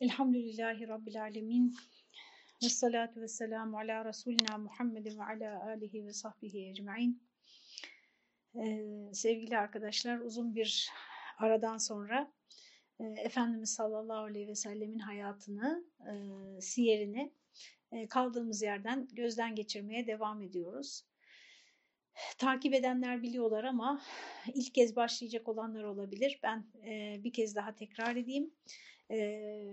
Elhamdülillahi Rabbil Alemin. Ve salatu ve selamu ala Resulina Muhammedin ve ala alihi ve sahbihi ecmain. Ee, sevgili arkadaşlar uzun bir aradan sonra e, Efendimiz sallallahu aleyhi ve sellemin hayatını, e, siyerini e, kaldığımız yerden gözden geçirmeye devam ediyoruz. Takip edenler biliyorlar ama ilk kez başlayacak olanlar olabilir. Ben e, bir kez daha tekrar edeyim.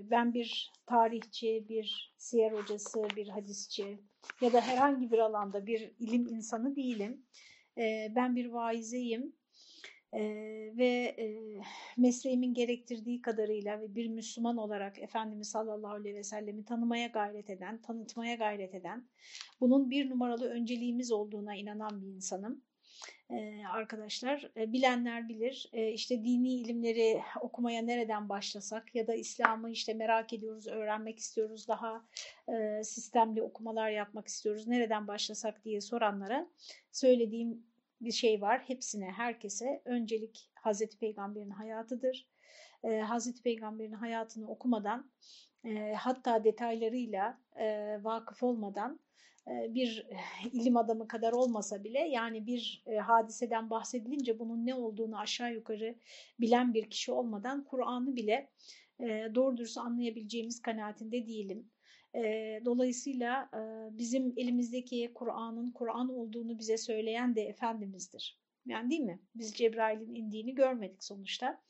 Ben bir tarihçi, bir siyer hocası, bir hadisçi ya da herhangi bir alanda bir ilim insanı değilim. Ben bir vaizeyim ve mesleğimin gerektirdiği kadarıyla ve bir Müslüman olarak Efendimiz sallallahu aleyhi ve sellemi tanımaya gayret eden, tanıtmaya gayret eden, bunun bir numaralı önceliğimiz olduğuna inanan bir insanım arkadaşlar. bilenler bilir işte dini ilimleri okumaya nereden başlasak ya da İslam'ı işte merak ediyoruz, öğrenmek istiyoruz, daha sistemli okumalar yapmak istiyoruz, nereden başlasak diye soranlara söylediğim bir şey var. Hepsine, herkese öncelik Hazreti Peygamber'in hayatıdır. Hazreti Peygamber'in hayatını okumadan hatta detaylarıyla vakıf olmadan bir ilim adamı kadar olmasa bile yani bir hadiseden bahsedilince bunun ne olduğunu aşağı yukarı bilen bir kişi olmadan Kur'an'ı bile doğru dürüst anlayabileceğimiz kanaatinde değilim. Dolayısıyla bizim elimizdeki Kur'an'ın Kur'an olduğunu bize söyleyen de Efendimiz'dir. Yani değil mi? Biz Cebrail'in indiğini görmedik sonuçta.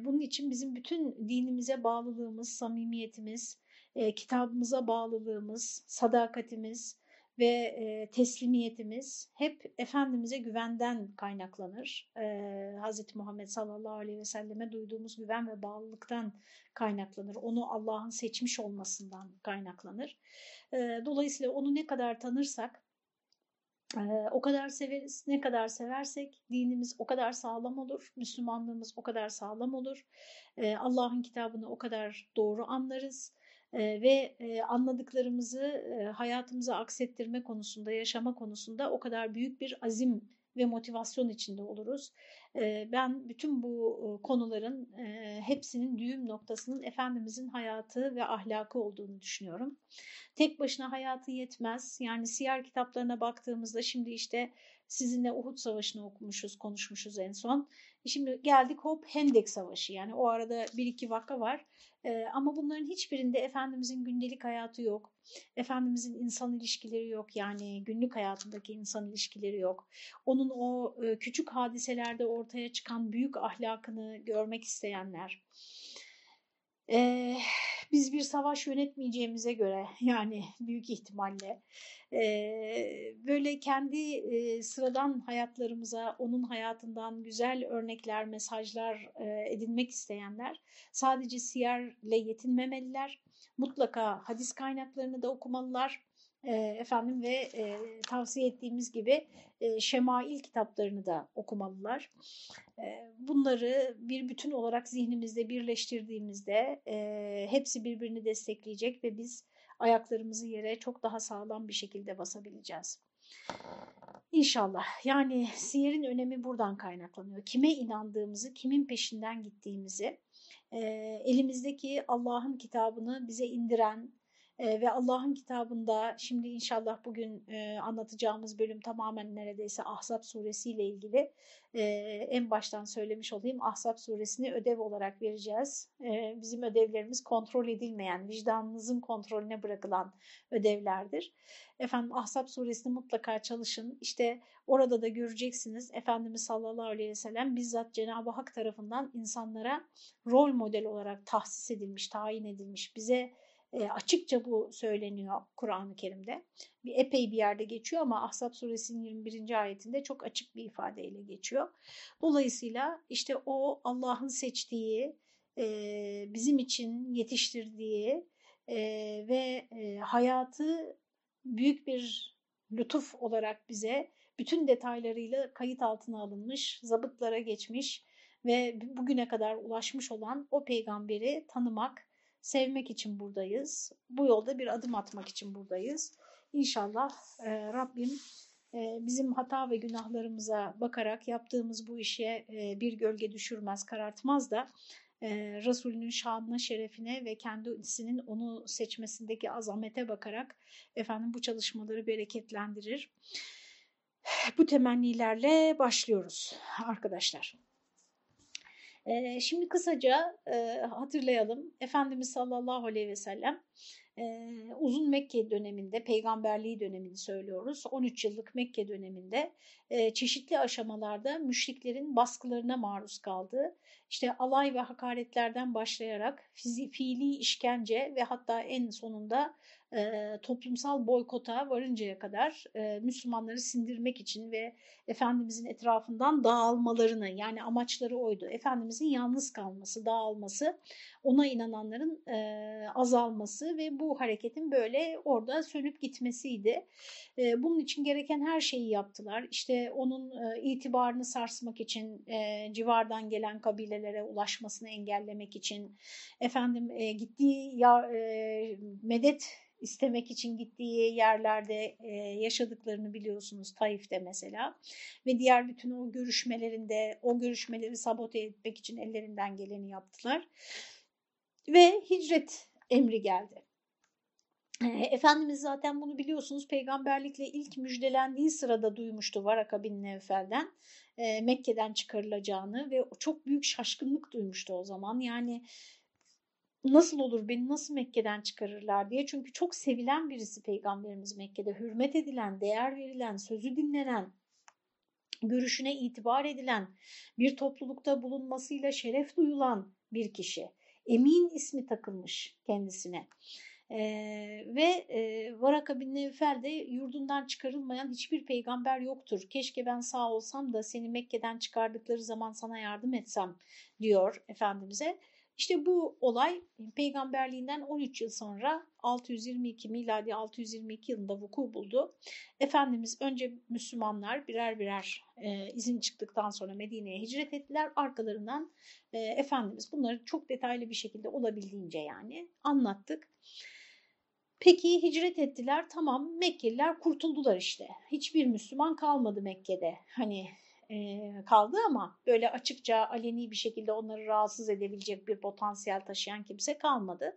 Bunun için bizim bütün dinimize bağlılığımız, samimiyetimiz, e, kitabımıza bağlılığımız, sadakatimiz ve e, teslimiyetimiz hep Efendimiz'e güvenden kaynaklanır. E, Hz. Muhammed sallallahu aleyhi ve selleme duyduğumuz güven ve bağlılıktan kaynaklanır. Onu Allah'ın seçmiş olmasından kaynaklanır. E, dolayısıyla onu ne kadar tanırsak ee, o kadar severiz. Ne kadar seversek dinimiz o kadar sağlam olur. Müslümanlığımız o kadar sağlam olur. Ee, Allah'ın kitabını o kadar doğru anlarız ve anladıklarımızı hayatımıza aksettirme konusunda, yaşama konusunda o kadar büyük bir azim ve motivasyon içinde oluruz. Ben bütün bu konuların hepsinin düğüm noktasının Efendimizin hayatı ve ahlakı olduğunu düşünüyorum. Tek başına hayatı yetmez. Yani siyer kitaplarına baktığımızda şimdi işte sizinle Uhud Savaşı'nı okumuşuz, konuşmuşuz en son. Şimdi geldik hop Hendek Savaşı yani o arada bir iki vaka var. Ee, ama bunların hiçbirinde Efendimizin gündelik hayatı yok. Efendimizin insan ilişkileri yok yani günlük hayatındaki insan ilişkileri yok. Onun o e, küçük hadiselerde ortaya çıkan büyük ahlakını görmek isteyenler. Ee, biz bir savaş yönetmeyeceğimize göre yani büyük ihtimalle böyle kendi sıradan hayatlarımıza onun hayatından güzel örnekler, mesajlar edinmek isteyenler sadece siyerle yetinmemeliler. Mutlaka hadis kaynaklarını da okumalılar efendim ve e, tavsiye ettiğimiz gibi e, şemail kitaplarını da okumalılar. E, bunları bir bütün olarak zihnimizde birleştirdiğimizde e, hepsi birbirini destekleyecek ve biz ayaklarımızı yere çok daha sağlam bir şekilde basabileceğiz. İnşallah. Yani siyerin önemi buradan kaynaklanıyor. Kime inandığımızı, kimin peşinden gittiğimizi, e, elimizdeki Allah'ın kitabını bize indiren, e, ve Allah'ın kitabında şimdi inşallah bugün e, anlatacağımız bölüm tamamen neredeyse Ahzab suresi ile ilgili. E, en baştan söylemiş olayım Ahzab suresini ödev olarak vereceğiz. E, bizim ödevlerimiz kontrol edilmeyen, vicdanınızın kontrolüne bırakılan ödevlerdir. Efendim Ahzab suresini mutlaka çalışın. İşte orada da göreceksiniz Efendimiz sallallahu aleyhi ve sellem bizzat Cenab-ı Hak tarafından insanlara rol model olarak tahsis edilmiş, tayin edilmiş. Bize e, açıkça bu söyleniyor Kur'an-ı Kerim'de. Bir epey bir yerde geçiyor ama Ahzab suresinin 21. ayetinde çok açık bir ifadeyle geçiyor. Dolayısıyla işte o Allah'ın seçtiği, e, bizim için yetiştirdiği e, ve e, hayatı büyük bir lütuf olarak bize bütün detaylarıyla kayıt altına alınmış, zabıtlara geçmiş ve bugüne kadar ulaşmış olan o peygamberi tanımak, sevmek için buradayız. Bu yolda bir adım atmak için buradayız. İnşallah e, Rabbim e, bizim hata ve günahlarımıza bakarak yaptığımız bu işe e, bir gölge düşürmez, karartmaz da e, Resulünün şanına, şerefine ve kendisinin onu seçmesindeki azamete bakarak efendim bu çalışmaları bereketlendirir. Bu temennilerle başlıyoruz arkadaşlar. Şimdi kısaca hatırlayalım. Efendimiz sallallahu aleyhi ve sellem uzun Mekke döneminde, peygamberliği dönemini söylüyoruz. 13 yıllık Mekke döneminde çeşitli aşamalarda müşriklerin baskılarına maruz kaldı. İşte alay ve hakaretlerden başlayarak fiili işkence ve hatta en sonunda e, toplumsal boykota varıncaya kadar e, Müslümanları sindirmek için ve Efendimizin etrafından dağılmalarını yani amaçları oydu. Efendimizin yalnız kalması, dağılması, ona inananların e, azalması ve bu hareketin böyle orada sönüp gitmesiydi. E, bunun için gereken her şeyi yaptılar. İşte onun e, itibarını sarsmak için e, civardan gelen kabilelere ulaşmasını engellemek için efendim e, gittiği ya, e, medet istemek için gittiği yerlerde e, yaşadıklarını biliyorsunuz Taif'te mesela. Ve diğer bütün o görüşmelerinde o görüşmeleri sabote etmek için ellerinden geleni yaptılar. Ve hicret emri geldi. Efendimiz zaten bunu biliyorsunuz peygamberlikle ilk müjdelendiği sırada duymuştu Varaka bin Nevfel'den e, Mekke'den çıkarılacağını ve çok büyük şaşkınlık duymuştu o zaman. Yani nasıl olur beni nasıl Mekke'den çıkarırlar diye. Çünkü çok sevilen birisi peygamberimiz Mekke'de. Hürmet edilen, değer verilen, sözü dinlenen, görüşüne itibar edilen, bir toplulukta bulunmasıyla şeref duyulan bir kişi. Emin ismi takılmış kendisine. Ee, ve e, Varaka bin Nevfel de yurdundan çıkarılmayan hiçbir peygamber yoktur. Keşke ben sağ olsam da seni Mekke'den çıkardıkları zaman sana yardım etsem diyor Efendimiz'e. İşte bu olay peygamberliğinden 13 yıl sonra 622 miladi 622 yılında vuku buldu. Efendimiz önce Müslümanlar birer birer e, izin çıktıktan sonra Medine'ye hicret ettiler. Arkalarından e, Efendimiz bunları çok detaylı bir şekilde olabildiğince yani anlattık. Peki hicret ettiler tamam Mekkeliler kurtuldular işte. Hiçbir Müslüman kalmadı Mekke'de. Hani e, kaldı ama böyle açıkça aleni bir şekilde onları rahatsız edebilecek bir potansiyel taşıyan kimse kalmadı.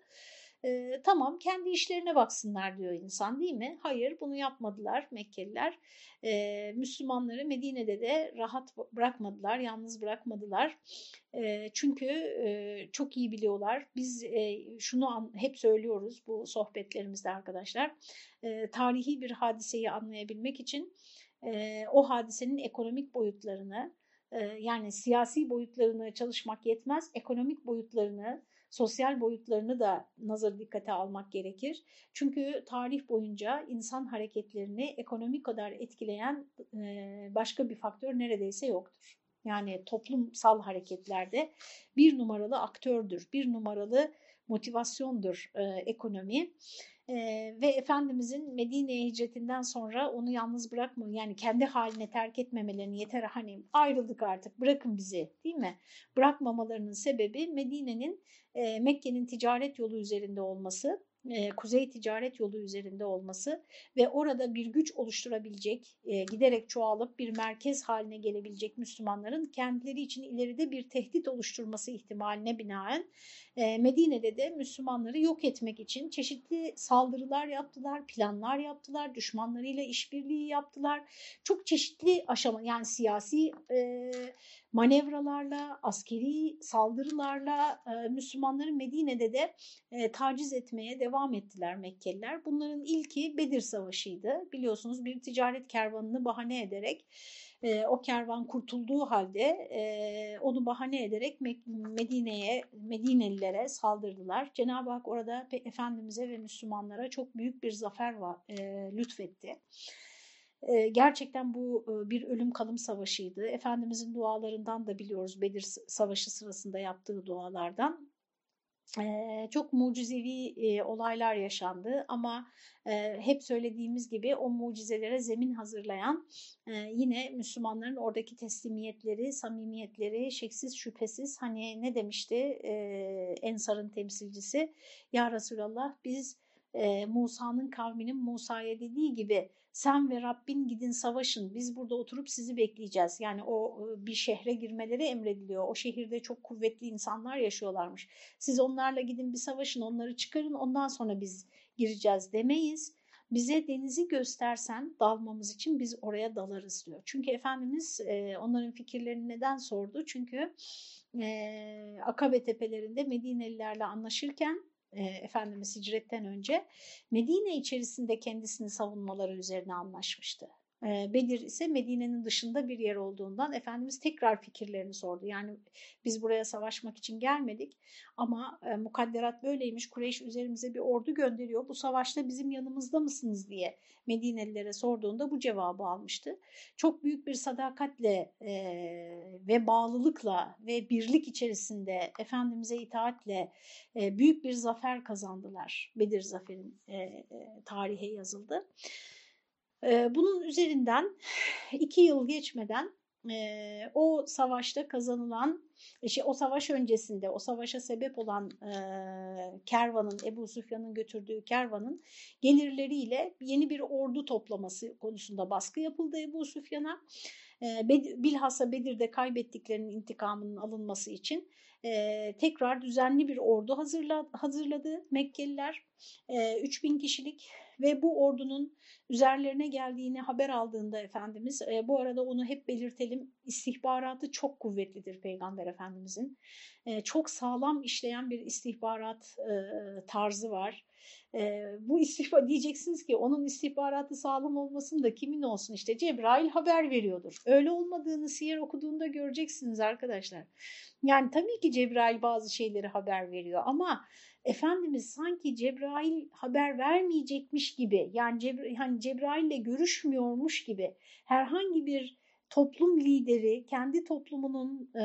E, tamam kendi işlerine baksınlar diyor insan değil mi? Hayır bunu yapmadılar Mekkeliler. E, Müslümanları Medine'de de rahat bırakmadılar, yalnız bırakmadılar. E, çünkü e, çok iyi biliyorlar. Biz e, şunu an, hep söylüyoruz bu sohbetlerimizde arkadaşlar. E, tarihi bir hadiseyi anlayabilmek için e, o hadisenin ekonomik boyutlarını yani siyasi boyutlarını çalışmak yetmez, ekonomik boyutlarını, sosyal boyutlarını da nazar dikkate almak gerekir. Çünkü tarih boyunca insan hareketlerini ekonomik kadar etkileyen e, başka bir faktör neredeyse yoktur. Yani toplumsal hareketlerde bir numaralı aktördür, bir numaralı motivasyondur e, ekonomi. Ve Efendimizin Medine'ye hicretinden sonra onu yalnız bırakma yani kendi haline terk etmemelerini yeter hani ayrıldık artık bırakın bizi değil mi? Bırakmamalarının sebebi Medine'nin e, Mekke'nin ticaret yolu üzerinde olması kuzey ticaret yolu üzerinde olması ve orada bir güç oluşturabilecek, giderek çoğalıp bir merkez haline gelebilecek Müslümanların kendileri için ileride bir tehdit oluşturması ihtimaline binaen Medine'de de Müslümanları yok etmek için çeşitli saldırılar yaptılar, planlar yaptılar, düşmanlarıyla işbirliği yaptılar. Çok çeşitli aşama yani siyasi manevralarla, askeri saldırılarla e, Müslümanları Medine'de de e, taciz etmeye devam ettiler Mekkeliler. Bunların ilki Bedir Savaşı'ydı. Biliyorsunuz bir ticaret kervanını bahane ederek e, o kervan kurtulduğu halde e, onu bahane ederek Medine'ye, Medinelilere saldırdılar. Cenab-ı Hak orada Efendimiz'e ve Müslümanlara çok büyük bir zafer var, e, lütfetti. Gerçekten bu bir ölüm kalım savaşıydı. Efendimiz'in dualarından da biliyoruz Bedir Savaşı sırasında yaptığı dualardan çok mucizevi olaylar yaşandı ama hep söylediğimiz gibi o mucizelere zemin hazırlayan yine Müslümanların oradaki teslimiyetleri, samimiyetleri şeksiz şüphesiz hani ne demişti Ensar'ın temsilcisi ya Resulallah biz Musa'nın kavminin Musa'ya dediği gibi sen ve Rabbin gidin savaşın biz burada oturup sizi bekleyeceğiz. Yani o e, bir şehre girmeleri emrediliyor. O şehirde çok kuvvetli insanlar yaşıyorlarmış. Siz onlarla gidin bir savaşın onları çıkarın ondan sonra biz gireceğiz demeyiz. Bize denizi göstersen dalmamız için biz oraya dalarız diyor. Çünkü Efendimiz e, onların fikirlerini neden sordu? Çünkü e, Akabe tepelerinde Medinelilerle anlaşırken Efendimiz hicretten önce Medine içerisinde kendisini savunmaları üzerine anlaşmıştı. Bedir ise Medine'nin dışında bir yer olduğundan Efendimiz tekrar fikirlerini sordu. Yani biz buraya savaşmak için gelmedik ama mukadderat böyleymiş. Kureyş üzerimize bir ordu gönderiyor. Bu savaşta bizim yanımızda mısınız diye Medinelilere sorduğunda bu cevabı almıştı. Çok büyük bir sadakatle ve bağlılıkla ve birlik içerisinde Efendimiz'e itaatle büyük bir zafer kazandılar. Bedir zaferin tarihe yazıldı. Bunun üzerinden iki yıl geçmeden o savaşta kazanılan, işte o savaş öncesinde o savaşa sebep olan kervanın, Ebu Süfyan'ın götürdüğü kervanın gelirleriyle yeni bir ordu toplaması konusunda baskı yapıldı Ebu Süfyan'a. Bilhassa Bedir'de kaybettiklerinin intikamının alınması için tekrar düzenli bir ordu hazırladı Mekkeliler. 3000 kişilik ve bu ordunun üzerlerine geldiğini haber aldığında Efendimiz, e, bu arada onu hep belirtelim, istihbaratı çok kuvvetlidir Peygamber Efendimizin. E, çok sağlam işleyen bir istihbarat e, tarzı var. E, bu istihbar diyeceksiniz ki onun istihbaratı sağlam olmasın da kimin olsun işte Cebrail haber veriyordur. Öyle olmadığını siyer okuduğunda göreceksiniz arkadaşlar. Yani tabii ki Cebrail bazı şeyleri haber veriyor ama Efendimiz sanki Cebrail haber vermeyecekmiş gibi yani Cebra hani Cebrail'le görüşmüyormuş gibi herhangi bir toplum lideri kendi toplumunun e,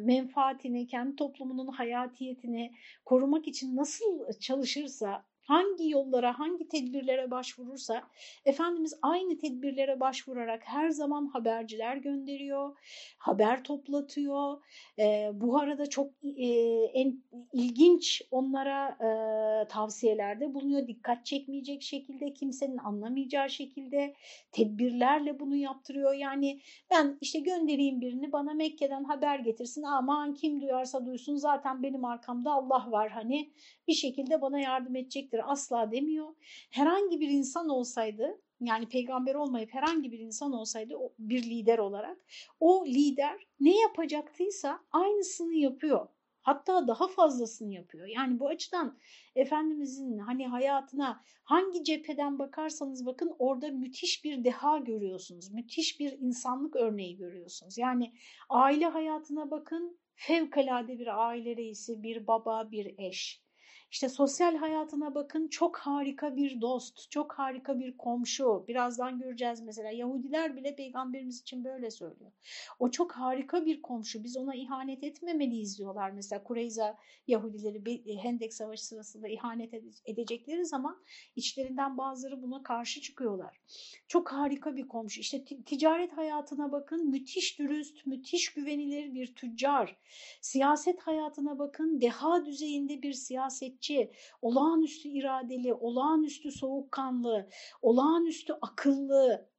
menfaatini, kendi toplumunun hayatiyetini korumak için nasıl çalışırsa hangi yollara, hangi tedbirlere başvurursa Efendimiz aynı tedbirlere başvurarak her zaman haberciler gönderiyor, haber toplatıyor. E, bu arada çok e, en ilginç onlara e, tavsiyelerde bulunuyor. Dikkat çekmeyecek şekilde, kimsenin anlamayacağı şekilde tedbirlerle bunu yaptırıyor. Yani ben işte göndereyim birini bana Mekke'den haber getirsin. Aman kim duyarsa duysun zaten benim arkamda Allah var hani bir şekilde bana yardım edecektir asla demiyor. Herhangi bir insan olsaydı yani peygamber olmayıp herhangi bir insan olsaydı bir lider olarak o lider ne yapacaktıysa aynısını yapıyor. Hatta daha fazlasını yapıyor. Yani bu açıdan Efendimizin hani hayatına hangi cepheden bakarsanız bakın orada müthiş bir deha görüyorsunuz. Müthiş bir insanlık örneği görüyorsunuz. Yani aile hayatına bakın fevkalade bir aile reisi, bir baba, bir eş. İşte sosyal hayatına bakın çok harika bir dost, çok harika bir komşu. Birazdan göreceğiz mesela Yahudiler bile peygamberimiz için böyle söylüyor. O çok harika bir komşu. Biz ona ihanet etmemeliyiz diyorlar. Mesela Kureyza Yahudileri Hendek Savaşı sırasında ihanet edecekleri zaman içlerinden bazıları buna karşı çıkıyorlar. Çok harika bir komşu. İşte ticaret hayatına bakın müthiş dürüst, müthiş güvenilir bir tüccar. Siyaset hayatına bakın deha düzeyinde bir siyaset gerçekçi, olağanüstü iradeli, olağanüstü soğukkanlı, olağanüstü akıllı,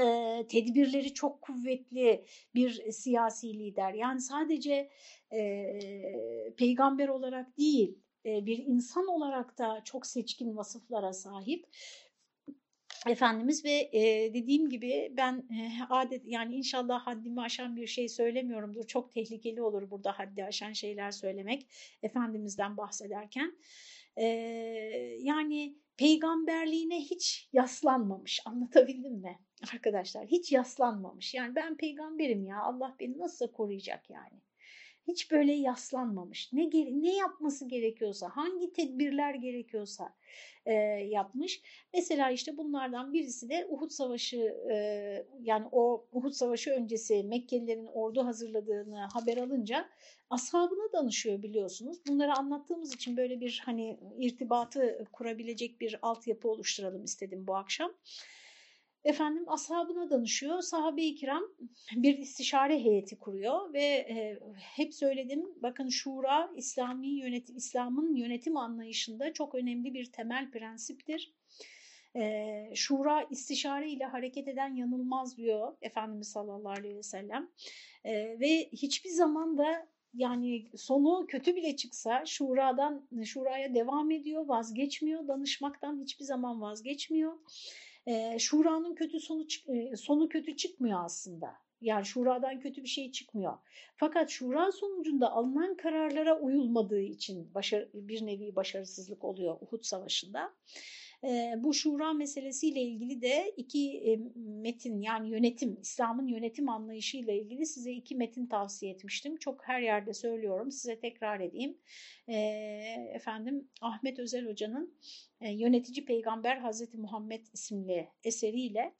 e, tedbirleri çok kuvvetli bir siyasi lider. Yani sadece e, peygamber olarak değil, e, bir insan olarak da çok seçkin vasıflara sahip. Efendimiz ve e, dediğim gibi ben e, adet yani inşallah haddimi aşan bir şey söylemiyorumdur. Çok tehlikeli olur burada haddi aşan şeyler söylemek Efendimiz'den bahsederken. E, yani peygamberliğine hiç yaslanmamış anlatabildim mi arkadaşlar? Hiç yaslanmamış yani ben peygamberim ya Allah beni nasıl koruyacak yani hiç böyle yaslanmamış. Ne ne yapması gerekiyorsa, hangi tedbirler gerekiyorsa e, yapmış. Mesela işte bunlardan birisi de Uhud Savaşı e, yani o Uhud Savaşı öncesi Mekkelilerin ordu hazırladığını haber alınca ashabına danışıyor biliyorsunuz. Bunları anlattığımız için böyle bir hani irtibatı kurabilecek bir altyapı oluşturalım istedim bu akşam. Efendim ashabına danışıyor. Sahabe-i kiram bir istişare heyeti kuruyor ve e, hep söyledim bakın şura İslami yönetim İslam'ın yönetim anlayışında çok önemli bir temel prensiptir. E, şura istişare ile hareket eden yanılmaz diyor Efendimiz sallallahu aleyhi ve sellem. E, ve hiçbir zaman da yani sonu kötü bile çıksa şuradan şuraya devam ediyor, vazgeçmiyor, danışmaktan hiçbir zaman vazgeçmiyor e, şuranın kötü sonu e, sonu kötü çıkmıyor aslında. Yani şuradan kötü bir şey çıkmıyor. Fakat şura sonucunda alınan kararlara uyulmadığı için başarı, bir nevi başarısızlık oluyor Uhud Savaşı'nda. Bu şura meselesiyle ilgili de iki metin yani yönetim, İslam'ın yönetim anlayışıyla ilgili size iki metin tavsiye etmiştim. Çok her yerde söylüyorum size tekrar edeyim. Efendim Ahmet Özel Hoca'nın Yönetici Peygamber Hazreti Muhammed isimli eseriyle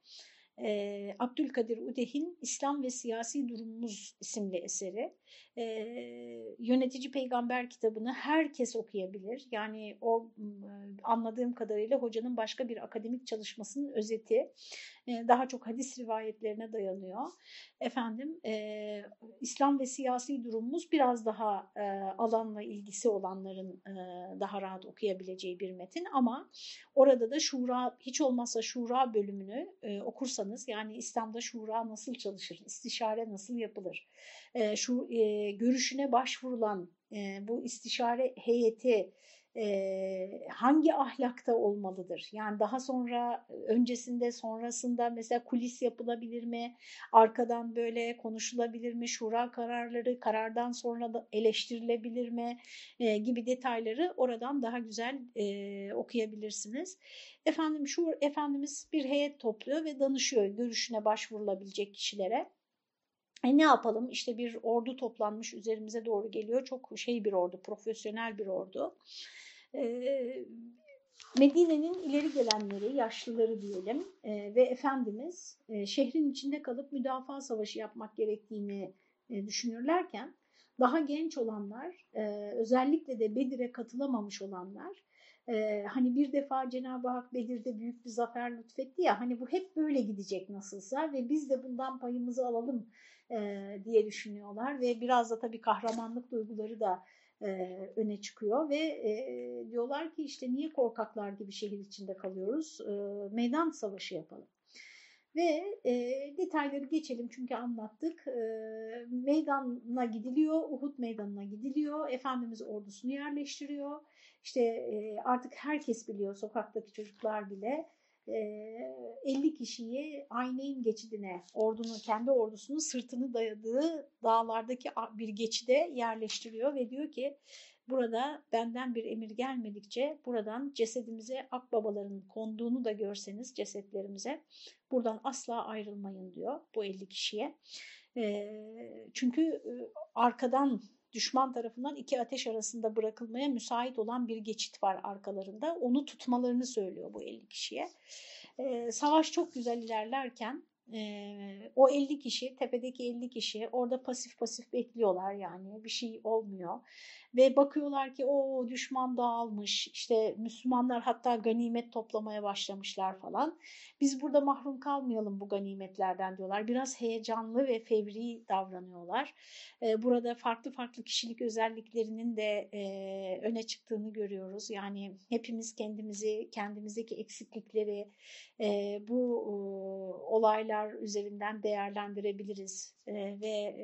Abdülkadir Udeh'in İslam ve Siyasi Durumumuz isimli eseri. E, Yönetici Peygamber kitabını herkes okuyabilir. Yani o anladığım kadarıyla hocanın başka bir akademik çalışmasının özeti. E, daha çok hadis rivayetlerine dayanıyor. Efendim e, İslam ve siyasi durumumuz biraz daha e, alanla ilgisi olanların e, daha rahat okuyabileceği bir metin ama orada da şura hiç olmazsa şura bölümünü e, okursanız yani İslam'da şura nasıl çalışır, istişare nasıl yapılır, e, şu e, görüşüne başvurulan e, bu istişare heyeti e, hangi ahlakta olmalıdır? Yani daha sonra öncesinde sonrasında mesela kulis yapılabilir mi? Arkadan böyle konuşulabilir mi? Şura kararları karardan sonra da eleştirilebilir mi? E, gibi detayları oradan daha güzel e, okuyabilirsiniz. Efendim şu Efendimiz bir heyet topluyor ve danışıyor görüşüne başvurulabilecek kişilere. E ne yapalım? İşte bir ordu toplanmış üzerimize doğru geliyor. Çok şey bir ordu profesyonel bir ordu. Medine'nin ileri gelenleri, yaşlıları diyelim e, ve Efendimiz e, şehrin içinde kalıp müdafaa savaşı yapmak gerektiğini e, düşünürlerken daha genç olanlar, e, özellikle de Bedir'e katılamamış olanlar, e, hani bir defa Cenab-ı Hak Bedir'de büyük bir zafer lütfetti ya, hani bu hep böyle gidecek nasılsa ve biz de bundan payımızı alalım e, diye düşünüyorlar ve biraz da tabii kahramanlık duyguları da e, öne çıkıyor ve e, diyorlar ki işte niye korkaklar gibi şehir içinde kalıyoruz e, meydan savaşı yapalım. Ve e, detayları geçelim çünkü anlattık. E, meydana gidiliyor, Uhud meydanına gidiliyor. Efendimiz ordusunu yerleştiriyor. İşte e, artık herkes biliyor, sokaktaki çocuklar bile 50 kişiyi Ayneyn geçidine, ordunun kendi ordusunun sırtını dayadığı dağlardaki bir geçide yerleştiriyor ve diyor ki burada benden bir emir gelmedikçe buradan cesedimize akbabaların konduğunu da görseniz cesetlerimize buradan asla ayrılmayın diyor bu 50 kişiye. Çünkü arkadan düşman tarafından iki ateş arasında bırakılmaya müsait olan bir geçit var arkalarında. Onu tutmalarını söylüyor bu 50 kişiye. Ee, savaş çok güzel ilerlerken e, o 50 kişi, tepedeki 50 kişi orada pasif pasif bekliyorlar yani bir şey olmuyor ve bakıyorlar ki o düşman dağılmış işte Müslümanlar hatta ganimet toplamaya başlamışlar falan. Biz burada mahrum kalmayalım bu ganimetlerden diyorlar. Biraz heyecanlı ve fevri davranıyorlar. Ee, burada farklı farklı kişilik özelliklerinin de e, öne çıktığını görüyoruz. Yani hepimiz kendimizi, kendimizdeki eksiklikleri e, bu olaylar üzerinden değerlendirebiliriz e, ve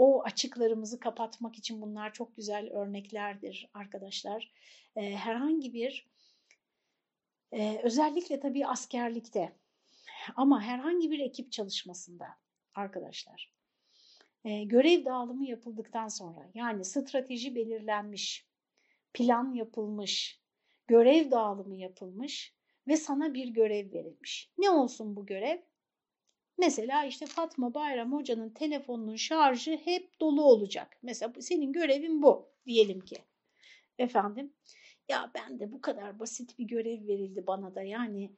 o açıklarımızı kapatmak için bunlar çok güzel örneklerdir arkadaşlar. E, herhangi bir e, özellikle tabii askerlikte ama herhangi bir ekip çalışmasında arkadaşlar e, görev dağılımı yapıldıktan sonra yani strateji belirlenmiş, plan yapılmış, görev dağılımı yapılmış ve sana bir görev verilmiş. Ne olsun bu görev? Mesela işte Fatma Bayram Hoca'nın telefonunun şarjı hep dolu olacak. Mesela senin görevin bu diyelim ki. Efendim ya ben de bu kadar basit bir görev verildi bana da yani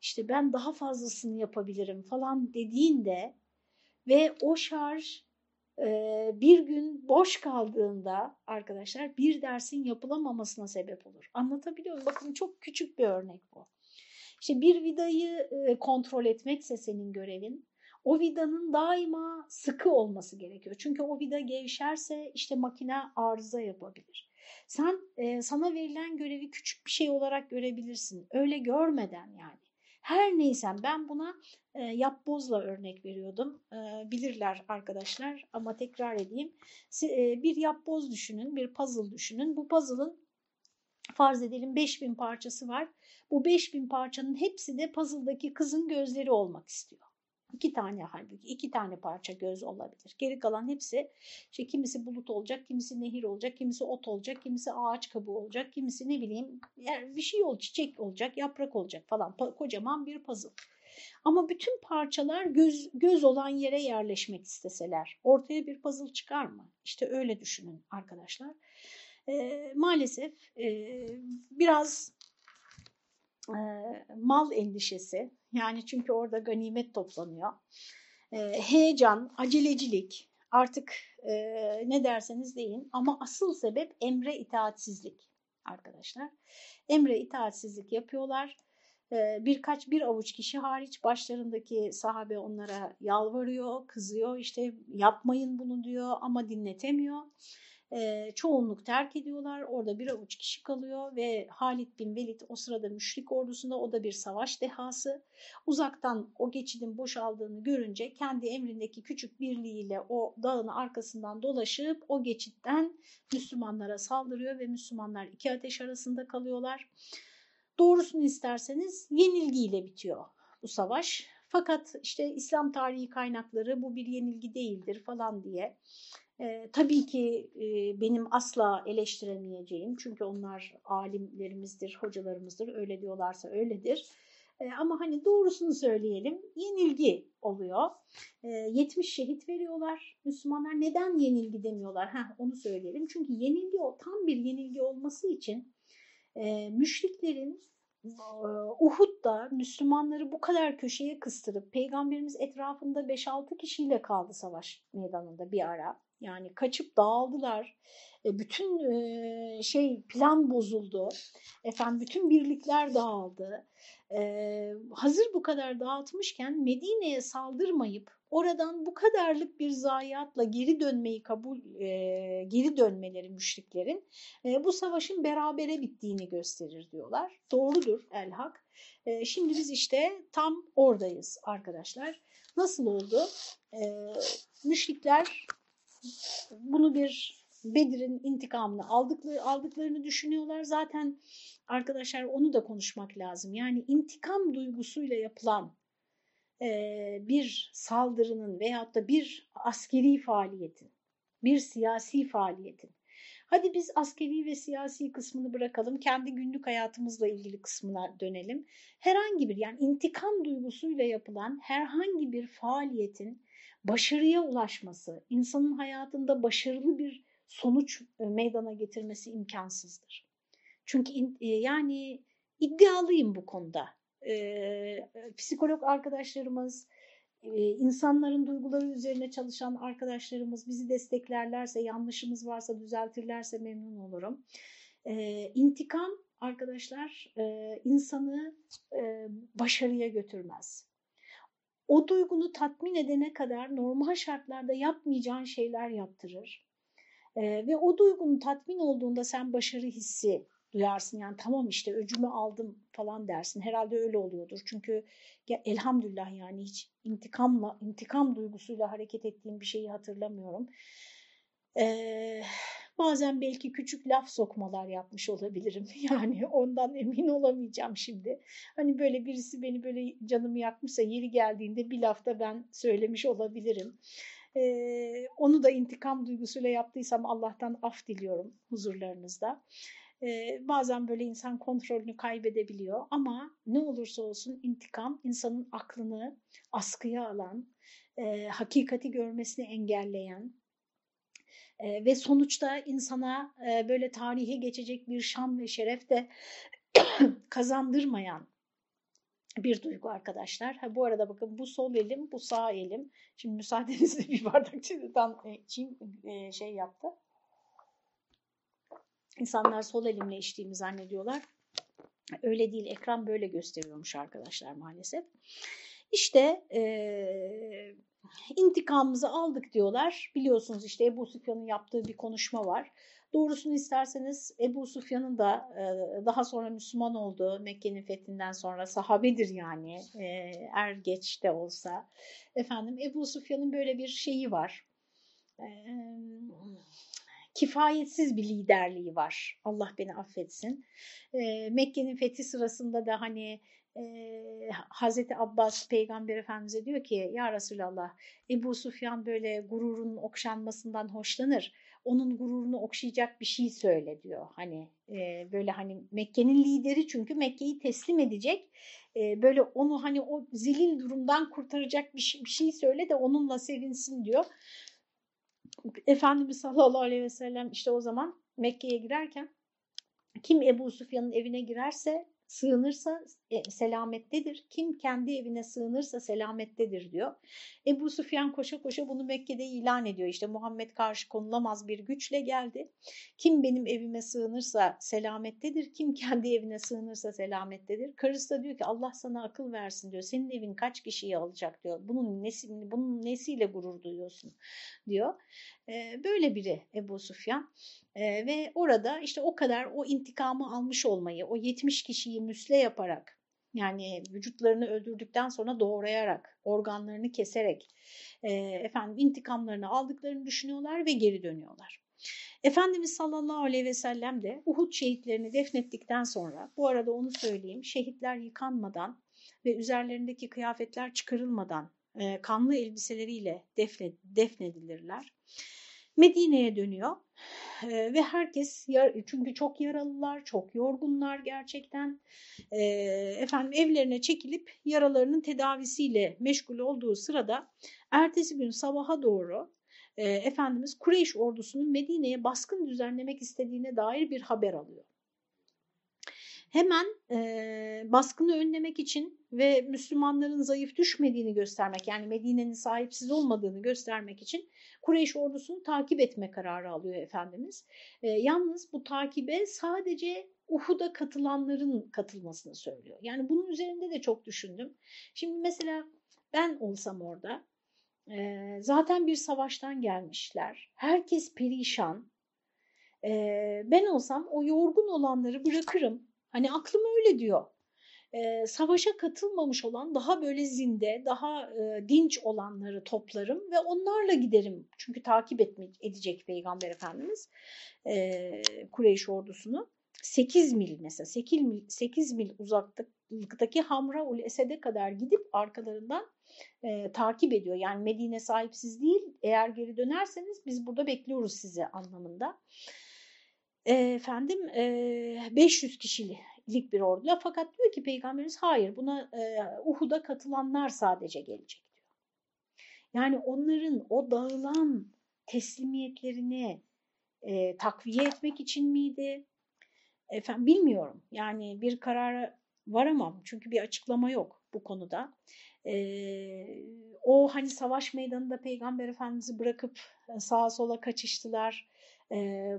işte ben daha fazlasını yapabilirim falan dediğinde ve o şarj bir gün boş kaldığında arkadaşlar bir dersin yapılamamasına sebep olur. Anlatabiliyor muyum? Bakın çok küçük bir örnek bu. İşte bir vidayı e, kontrol etmekse senin görevin, o vidanın daima sıkı olması gerekiyor. Çünkü o vida gevşerse işte makine arıza yapabilir. Sen e, sana verilen görevi küçük bir şey olarak görebilirsin. Öyle görmeden yani. Her neysem ben buna e, yapbozla örnek veriyordum. E, bilirler arkadaşlar ama tekrar edeyim. E, bir yapboz düşünün, bir puzzle düşünün. Bu puzzle'ın farz edelim 5000 parçası var. Bu 5000 parçanın hepsi de puzzle'daki kızın gözleri olmak istiyor. İki tane halbuki iki tane parça göz olabilir. Geri kalan hepsi işte kimisi bulut olacak, kimisi nehir olacak, kimisi ot olacak, kimisi ağaç kabuğu olacak, kimisi ne bileyim yani bir şey olacak, çiçek olacak, yaprak olacak falan. Kocaman bir puzzle. Ama bütün parçalar göz, göz olan yere yerleşmek isteseler ortaya bir puzzle çıkar mı? İşte öyle düşünün arkadaşlar. Ee, maalesef e, biraz e, mal endişesi yani çünkü orada ganimet toplanıyor. E, heyecan, acelecilik artık e, ne derseniz deyin ama asıl sebep emre itaatsizlik arkadaşlar. Emre itaatsizlik yapıyorlar. E, birkaç bir avuç kişi hariç başlarındaki sahabe onlara yalvarıyor, kızıyor işte yapmayın bunu diyor ama dinletemiyor e, çoğunluk terk ediyorlar. Orada bir avuç kişi kalıyor ve Halid bin Velid o sırada müşrik ordusunda o da bir savaş dehası. Uzaktan o geçidin boşaldığını görünce kendi emrindeki küçük birliğiyle o dağın arkasından dolaşıp o geçitten Müslümanlara saldırıyor ve Müslümanlar iki ateş arasında kalıyorlar. Doğrusunu isterseniz yenilgiyle bitiyor bu savaş. Fakat işte İslam tarihi kaynakları bu bir yenilgi değildir falan diye e, tabii ki e, benim asla eleştiremeyeceğim çünkü onlar alimlerimizdir, hocalarımızdır, öyle diyorlarsa öyledir. E, ama hani doğrusunu söyleyelim, yenilgi oluyor. E, 70 şehit veriyorlar Müslümanlar. Neden yenilgi demiyorlar? Heh, onu söyleyelim. Çünkü yenilgi tam bir yenilgi olması için e, müşriklerin Uhud'da Müslümanları bu kadar köşeye kıstırıp peygamberimiz etrafında 5-6 kişiyle kaldı savaş meydanında bir ara. Yani kaçıp dağıldılar. E, bütün şey plan bozuldu. Efendim bütün birlikler dağıldı. Hazır bu kadar dağıtmışken Medine'ye saldırmayıp oradan bu kadarlık bir zayiatla geri dönmeyi kabul geri dönmeleri müşriklerin bu savaşın berabere bittiğini gösterir diyorlar. Doğrudur elhak. şimdi biz işte tam oradayız arkadaşlar. Nasıl oldu? müşrikler bunu bir Bedir'in intikamını aldıkları, aldıklarını düşünüyorlar. Zaten arkadaşlar onu da konuşmak lazım. Yani intikam duygusuyla yapılan e, bir saldırının veyahut da bir askeri faaliyetin, bir siyasi faaliyetin. Hadi biz askeri ve siyasi kısmını bırakalım, kendi günlük hayatımızla ilgili kısmına dönelim. Herhangi bir yani intikam duygusuyla yapılan herhangi bir faaliyetin başarıya ulaşması, insanın hayatında başarılı bir sonuç e, meydana getirmesi imkansızdır. Çünkü e, yani iddialıyım bu konuda. Ee, psikolog arkadaşlarımız, insanların duyguları üzerine çalışan arkadaşlarımız bizi desteklerlerse, yanlışımız varsa düzeltirlerse memnun olurum. Ee, intikam arkadaşlar e, insanı e, başarıya götürmez o duygunu tatmin edene kadar normal şartlarda yapmayacağın şeyler yaptırır. Ee, ve o duygunun tatmin olduğunda sen başarı hissi duyarsın. Yani tamam işte öcümü aldım falan dersin. Herhalde öyle oluyordur. Çünkü ya elhamdülillah yani hiç intikamla, intikam duygusuyla hareket ettiğim bir şeyi hatırlamıyorum. Ee, Bazen belki küçük laf sokmalar yapmış olabilirim. Yani ondan emin olamayacağım şimdi. Hani böyle birisi beni böyle canımı yakmışsa yeri geldiğinde bir lafta ben söylemiş olabilirim. Ee, onu da intikam duygusuyla yaptıysam Allah'tan af diliyorum huzurlarınızda. Ee, bazen böyle insan kontrolünü kaybedebiliyor ama ne olursa olsun intikam insanın aklını askıya alan, e, hakikati görmesini engelleyen, e, ve sonuçta insana e, böyle tarihe geçecek bir şan ve şeref de kazandırmayan bir duygu arkadaşlar. Ha, bu arada bakın bu sol elim, bu sağ elim. Şimdi müsaadenizle bir bardak çaydan içeyim e, şey yaptı. İnsanlar sol elimle içtiğimi zannediyorlar. Öyle değil ekran böyle gösteriyormuş arkadaşlar maalesef. İşte e, intikamımızı aldık diyorlar. Biliyorsunuz işte Ebu Süfyan'ın yaptığı bir konuşma var. Doğrusunu isterseniz Ebu Sufyan'ın da e, daha sonra Müslüman olduğu Mekke'nin fethinden sonra sahabedir yani e, er geç de olsa. Efendim Ebu Sufyan'ın böyle bir şeyi var. E, kifayetsiz bir liderliği var. Allah beni affetsin. Mekke'nin fethi sırasında da hani Hazreti Abbas peygamber efendimize diyor ki ya Resulallah Ebu Sufyan böyle gururun okşanmasından hoşlanır onun gururunu okşayacak bir şey söyle diyor. Hani e, böyle hani Mekke'nin lideri çünkü Mekke'yi teslim edecek. E, böyle onu hani o zilin durumdan kurtaracak bir şey, bir şey söyle de onunla sevinsin diyor. Efendimiz sallallahu aleyhi ve sellem işte o zaman Mekke'ye girerken kim Ebu Sufyan'ın evine girerse sığınırsa e, selamettedir. Kim kendi evine sığınırsa selamettedir diyor. Ebu Sufyan koşa koşa bunu Mekke'de ilan ediyor. İşte Muhammed karşı konulamaz bir güçle geldi. Kim benim evime sığınırsa selamettedir. Kim kendi evine sığınırsa selamettedir. Karısı da diyor ki Allah sana akıl versin diyor. Senin evin kaç kişiyi alacak diyor. Bunun nesi, bunun nesiyle gurur duyuyorsun diyor. Böyle biri Ebu Sufyan. Ee, ve orada işte o kadar o intikamı almış olmayı, o 70 kişiyi müsle yaparak yani vücutlarını öldürdükten sonra doğrayarak, organlarını keserek e, efendim intikamlarını aldıklarını düşünüyorlar ve geri dönüyorlar. Efendimiz sallallahu aleyhi ve sellem de Uhud şehitlerini defnettikten sonra, bu arada onu söyleyeyim, şehitler yıkanmadan ve üzerlerindeki kıyafetler çıkarılmadan e, kanlı elbiseleriyle defne, defnedilirler. Medine'ye dönüyor ve herkes çünkü çok yaralılar, çok yorgunlar gerçekten. Efendim evlerine çekilip yaralarının tedavisiyle meşgul olduğu sırada ertesi gün sabaha doğru Efendimiz Kureyş ordusunun Medine'ye baskın düzenlemek istediğine dair bir haber alıyor. Hemen e, baskını önlemek için ve Müslümanların zayıf düşmediğini göstermek yani Medine'nin sahipsiz olmadığını göstermek için Kureyş ordusunu takip etme kararı alıyor Efendimiz. E, yalnız bu takibe sadece Uhud'a katılanların katılmasını söylüyor. Yani bunun üzerinde de çok düşündüm. Şimdi mesela ben olsam orada e, zaten bir savaştan gelmişler. Herkes perişan. E, ben olsam o yorgun olanları bırakırım. Hani aklım öyle diyor e, savaşa katılmamış olan daha böyle zinde, daha e, dinç olanları toplarım ve onlarla giderim. Çünkü takip etme, edecek Peygamber Efendimiz e, Kureyş ordusunu. 8 mil mesela 8 mil, 8 mil uzaklıktaki Hamraul Esed'e kadar gidip arkalarından e, takip ediyor. Yani Medine sahipsiz değil eğer geri dönerseniz biz burada bekliyoruz sizi anlamında. Efendim e, 500 kişilik lik bir orduyla fakat diyor ki peygamberimiz hayır buna Uhud'a katılanlar sadece gelecek diyor. Yani onların o dağılan teslimiyetlerini e, takviye etmek için miydi? Efendim bilmiyorum. Yani bir karara varamam çünkü bir açıklama yok bu konuda. Ee, o hani savaş meydanında Peygamber Efendimiz'i bırakıp sağa sola kaçıştılar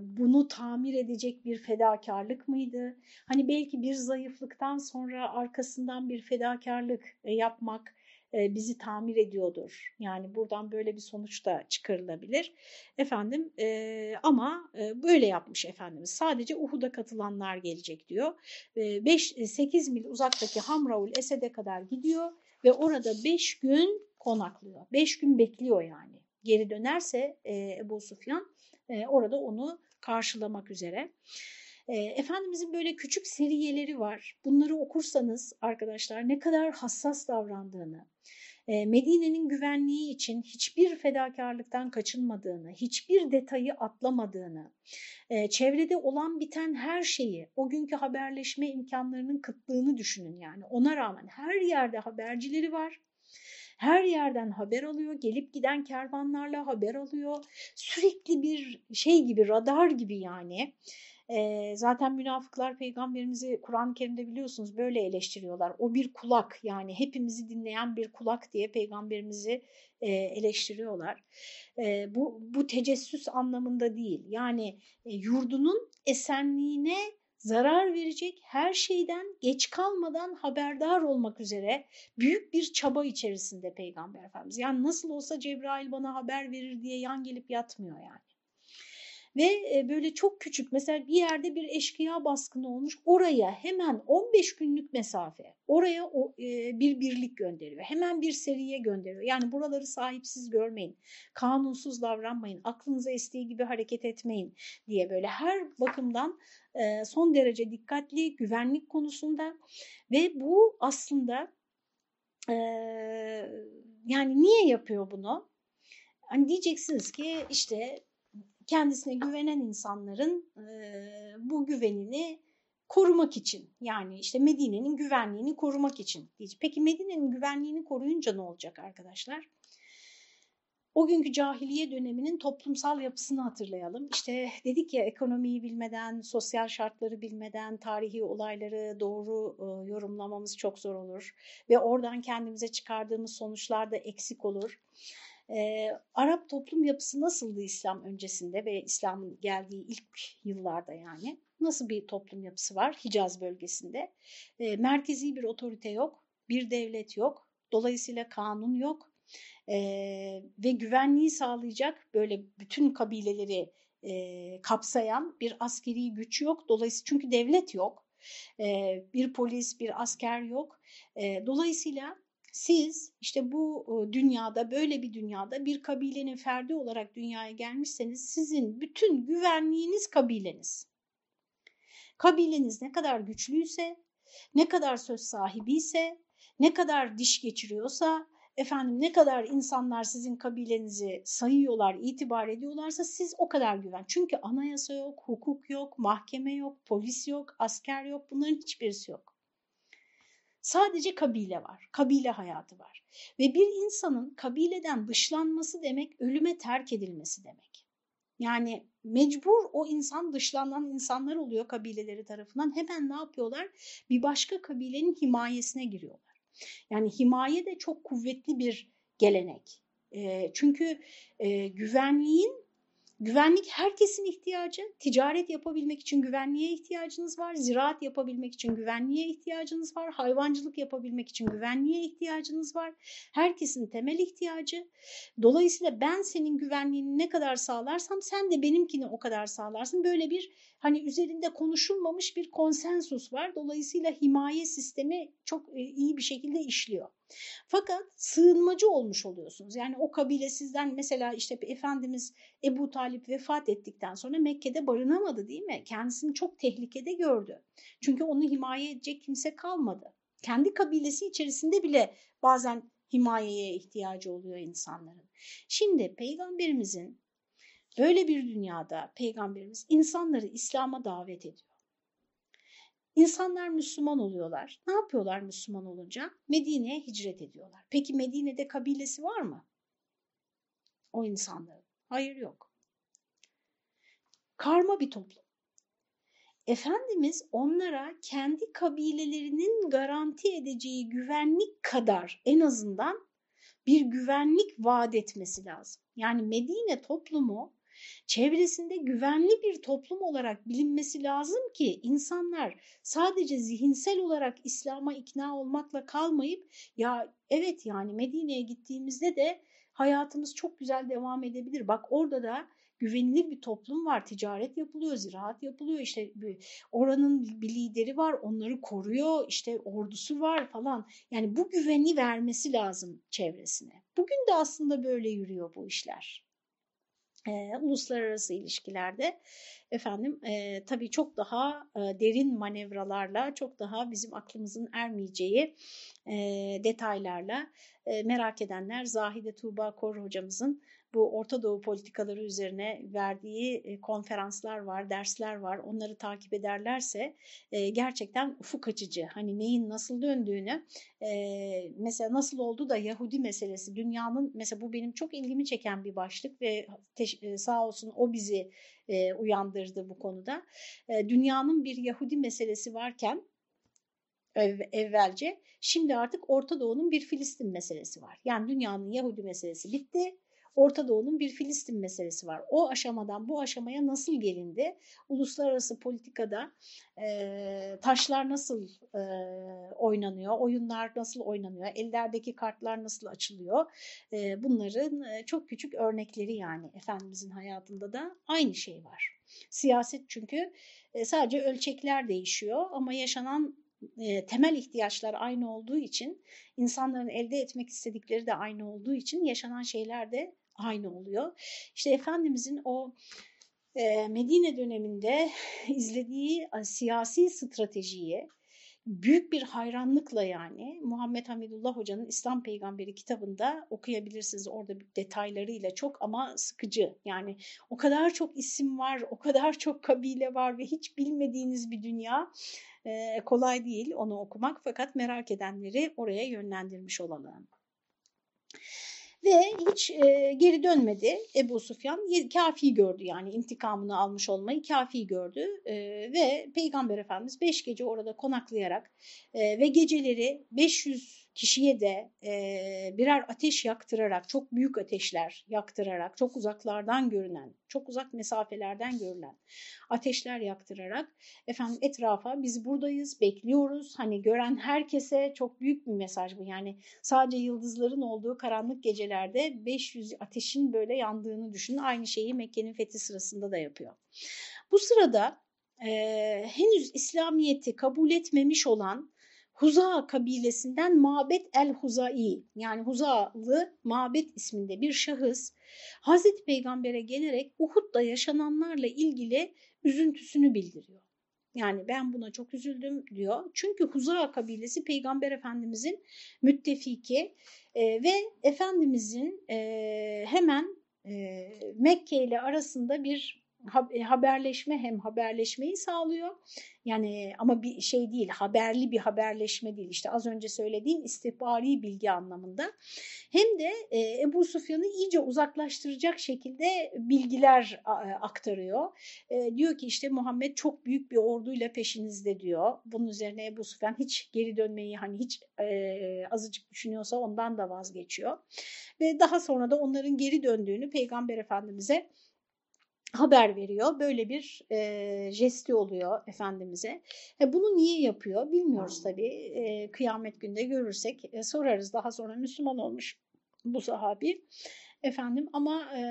bunu tamir edecek bir fedakarlık mıydı? Hani belki bir zayıflıktan sonra arkasından bir fedakarlık yapmak bizi tamir ediyordur. Yani buradan böyle bir sonuç da çıkarılabilir. Efendim ama böyle yapmış Efendimiz. Sadece Uhud'a katılanlar gelecek diyor. 5-8 mil uzaktaki Hamraul Esed'e kadar gidiyor ve orada 5 gün konaklıyor. 5 gün bekliyor yani. Geri dönerse Ebu Sufyan e, orada onu karşılamak üzere. E, Efendimizin böyle küçük seriyeleri var. Bunları okursanız arkadaşlar ne kadar hassas davrandığını, e, Medine'nin güvenliği için hiçbir fedakarlıktan kaçınmadığını, hiçbir detayı atlamadığını, çevrede olan biten her şeyi, o günkü haberleşme imkanlarının kıtlığını düşünün yani. Ona rağmen her yerde habercileri var her yerden haber alıyor, gelip giden kervanlarla haber alıyor. Sürekli bir şey gibi, radar gibi yani. E, zaten münafıklar peygamberimizi Kur'an-ı Kerim'de biliyorsunuz böyle eleştiriyorlar. O bir kulak yani hepimizi dinleyen bir kulak diye peygamberimizi e, eleştiriyorlar. E, bu, bu tecessüs anlamında değil. Yani e, yurdunun esenliğine zarar verecek her şeyden geç kalmadan haberdar olmak üzere büyük bir çaba içerisinde Peygamber Efendimiz. Yani nasıl olsa Cebrail bana haber verir diye yan gelip yatmıyor yani. Ve böyle çok küçük mesela bir yerde bir eşkıya baskını olmuş oraya hemen 15 günlük mesafe oraya bir birlik gönderiyor. Hemen bir seriye gönderiyor. Yani buraları sahipsiz görmeyin, kanunsuz davranmayın, aklınıza estiği gibi hareket etmeyin diye böyle her bakımdan son derece dikkatli güvenlik konusunda ve bu aslında yani niye yapıyor bunu? Hani diyeceksiniz ki işte kendisine güvenen insanların bu güvenini korumak için yani işte Medine'nin güvenliğini korumak için. Peki Medine'nin güvenliğini koruyunca ne olacak arkadaşlar? O günkü cahiliye döneminin toplumsal yapısını hatırlayalım. İşte dedik ya ekonomiyi bilmeden, sosyal şartları bilmeden, tarihi olayları doğru yorumlamamız çok zor olur. Ve oradan kendimize çıkardığımız sonuçlar da eksik olur. E, Arap toplum yapısı nasıldı İslam öncesinde ve İslam'ın geldiği ilk yıllarda yani? Nasıl bir toplum yapısı var Hicaz bölgesinde? E, merkezi bir otorite yok, bir devlet yok, dolayısıyla kanun yok e, ve güvenliği sağlayacak böyle bütün kabileleri e, kapsayan bir askeri güç yok. Dolayısıyla çünkü devlet yok, e, bir polis, bir asker yok. E, dolayısıyla siz işte bu dünyada böyle bir dünyada bir kabilenin ferdi olarak dünyaya gelmişseniz sizin bütün güvenliğiniz kabileniz. Kabileniz ne kadar güçlüyse, ne kadar söz sahibiyse, ne kadar diş geçiriyorsa, efendim ne kadar insanlar sizin kabilenizi sayıyorlar, itibar ediyorlarsa siz o kadar güven. Çünkü anayasa yok, hukuk yok, mahkeme yok, polis yok, asker yok, bunların hiçbirisi yok. Sadece kabile var, kabile hayatı var. Ve bir insanın kabileden dışlanması demek ölüme terk edilmesi demek. Yani mecbur o insan dışlanan insanlar oluyor kabileleri tarafından. Hemen ne yapıyorlar? Bir başka kabilenin himayesine giriyorlar. Yani himaye de çok kuvvetli bir gelenek. E, çünkü e, güvenliğin Güvenlik herkesin ihtiyacı. Ticaret yapabilmek için güvenliğe ihtiyacınız var. Ziraat yapabilmek için güvenliğe ihtiyacınız var. Hayvancılık yapabilmek için güvenliğe ihtiyacınız var. Herkesin temel ihtiyacı. Dolayısıyla ben senin güvenliğini ne kadar sağlarsam sen de benimkini o kadar sağlarsın. Böyle bir hani üzerinde konuşulmamış bir konsensus var. Dolayısıyla himaye sistemi çok e, iyi bir şekilde işliyor. Fakat sığınmacı olmuş oluyorsunuz. Yani o kabile sizden mesela işte Efendimiz Ebu Talip vefat ettikten sonra Mekke'de barınamadı değil mi? Kendisini çok tehlikede gördü. Çünkü onu himaye edecek kimse kalmadı. Kendi kabilesi içerisinde bile bazen himayeye ihtiyacı oluyor insanların. Şimdi peygamberimizin böyle bir dünyada peygamberimiz insanları İslam'a davet ediyor. İnsanlar Müslüman oluyorlar. Ne yapıyorlar Müslüman olunca? Medine'ye hicret ediyorlar. Peki Medine'de kabilesi var mı? O insanların. Hayır yok. Karma bir toplum. Efendimiz onlara kendi kabilelerinin garanti edeceği güvenlik kadar en azından bir güvenlik vaat etmesi lazım. Yani Medine toplumu çevresinde güvenli bir toplum olarak bilinmesi lazım ki insanlar sadece zihinsel olarak İslam'a ikna olmakla kalmayıp ya evet yani Medine'ye gittiğimizde de hayatımız çok güzel devam edebilir. Bak orada da güvenilir bir toplum var. Ticaret yapılıyor, ziraat yapılıyor. İşte oranın bir lideri var, onları koruyor. İşte ordusu var falan. Yani bu güveni vermesi lazım çevresine. Bugün de aslında böyle yürüyor bu işler e, uluslararası ilişkilerde efendim e, tabii çok daha e, derin manevralarla çok daha bizim aklımızın ermeyeceği e, detaylarla e, merak edenler Zahide Tuğba Kor hocamızın bu Orta Doğu politikaları üzerine verdiği e, konferanslar var, dersler var. Onları takip ederlerse e, gerçekten ufuk açıcı. Hani neyin nasıl döndüğünü, e, mesela nasıl oldu da Yahudi meselesi dünyanın mesela bu benim çok ilgimi çeken bir başlık ve sağ olsun o bizi uyandırdı bu konuda. Dünyanın bir Yahudi meselesi varken evvelce. Şimdi artık Orta Doğu'nun bir Filistin meselesi var. Yani dünyanın Yahudi meselesi bitti. Orta Doğu'nun bir Filistin meselesi var. O aşamadan bu aşamaya nasıl gelindi? Uluslararası politikada e, taşlar nasıl e, oynanıyor? Oyunlar nasıl oynanıyor? Ellerdeki kartlar nasıl açılıyor? E, bunların e, çok küçük örnekleri yani Efendimizin hayatında da aynı şey var. Siyaset çünkü e, sadece ölçekler değişiyor ama yaşanan temel ihtiyaçlar aynı olduğu için insanların elde etmek istedikleri de aynı olduğu için yaşanan şeyler de aynı oluyor. İşte Efendimizin o e, Medine döneminde izlediği siyasi stratejiyi büyük bir hayranlıkla yani Muhammed Hamidullah Hoca'nın İslam Peygamberi kitabında okuyabilirsiniz orada detaylarıyla çok ama sıkıcı. Yani o kadar çok isim var, o kadar çok kabile var ve hiç bilmediğiniz bir dünya. Ee, kolay değil onu okumak fakat merak edenleri oraya yönlendirmiş olalım. Ve hiç e, geri dönmedi Ebu Sufyan. Kafi gördü yani intikamını almış olmayı kafi gördü. E, ve Peygamber Efendimiz beş gece orada konaklayarak e, ve geceleri 500 kişiye de e, birer ateş yaktırarak, çok büyük ateşler yaktırarak, çok uzaklardan görünen, çok uzak mesafelerden görülen ateşler yaktırarak efendim etrafa biz buradayız, bekliyoruz. Hani gören herkese çok büyük bir mesaj bu. Yani sadece yıldızların olduğu karanlık gecelerde 500 ateşin böyle yandığını düşünün. Aynı şeyi Mekke'nin fethi sırasında da yapıyor. Bu sırada e, henüz İslamiyet'i kabul etmemiş olan Huza kabilesinden Mabet el-Huzai yani Huzalı Mabet isminde bir şahıs Hazreti Peygamber'e gelerek Uhud'da yaşananlarla ilgili üzüntüsünü bildiriyor. Yani ben buna çok üzüldüm diyor. Çünkü Huza kabilesi Peygamber Efendimizin müttefiki e, ve Efendimizin e, hemen e, Mekke ile arasında bir haberleşme hem haberleşmeyi sağlıyor. Yani ama bir şey değil, haberli bir haberleşme değil. İşte az önce söylediğim istihbari bilgi anlamında. Hem de e, Ebu Sufyan'ı iyice uzaklaştıracak şekilde bilgiler aktarıyor. E, diyor ki işte Muhammed çok büyük bir orduyla peşinizde diyor. Bunun üzerine Ebu Sufyan hiç geri dönmeyi hani hiç e, azıcık düşünüyorsa ondan da vazgeçiyor. Ve daha sonra da onların geri döndüğünü Peygamber Efendimiz'e haber veriyor. Böyle bir e, jesti oluyor Efendimiz'e. E, bunu niye yapıyor bilmiyoruz tabii. E, kıyamet günde görürsek e, sorarız. Daha sonra Müslüman olmuş bu sahabi. Efendim ama e,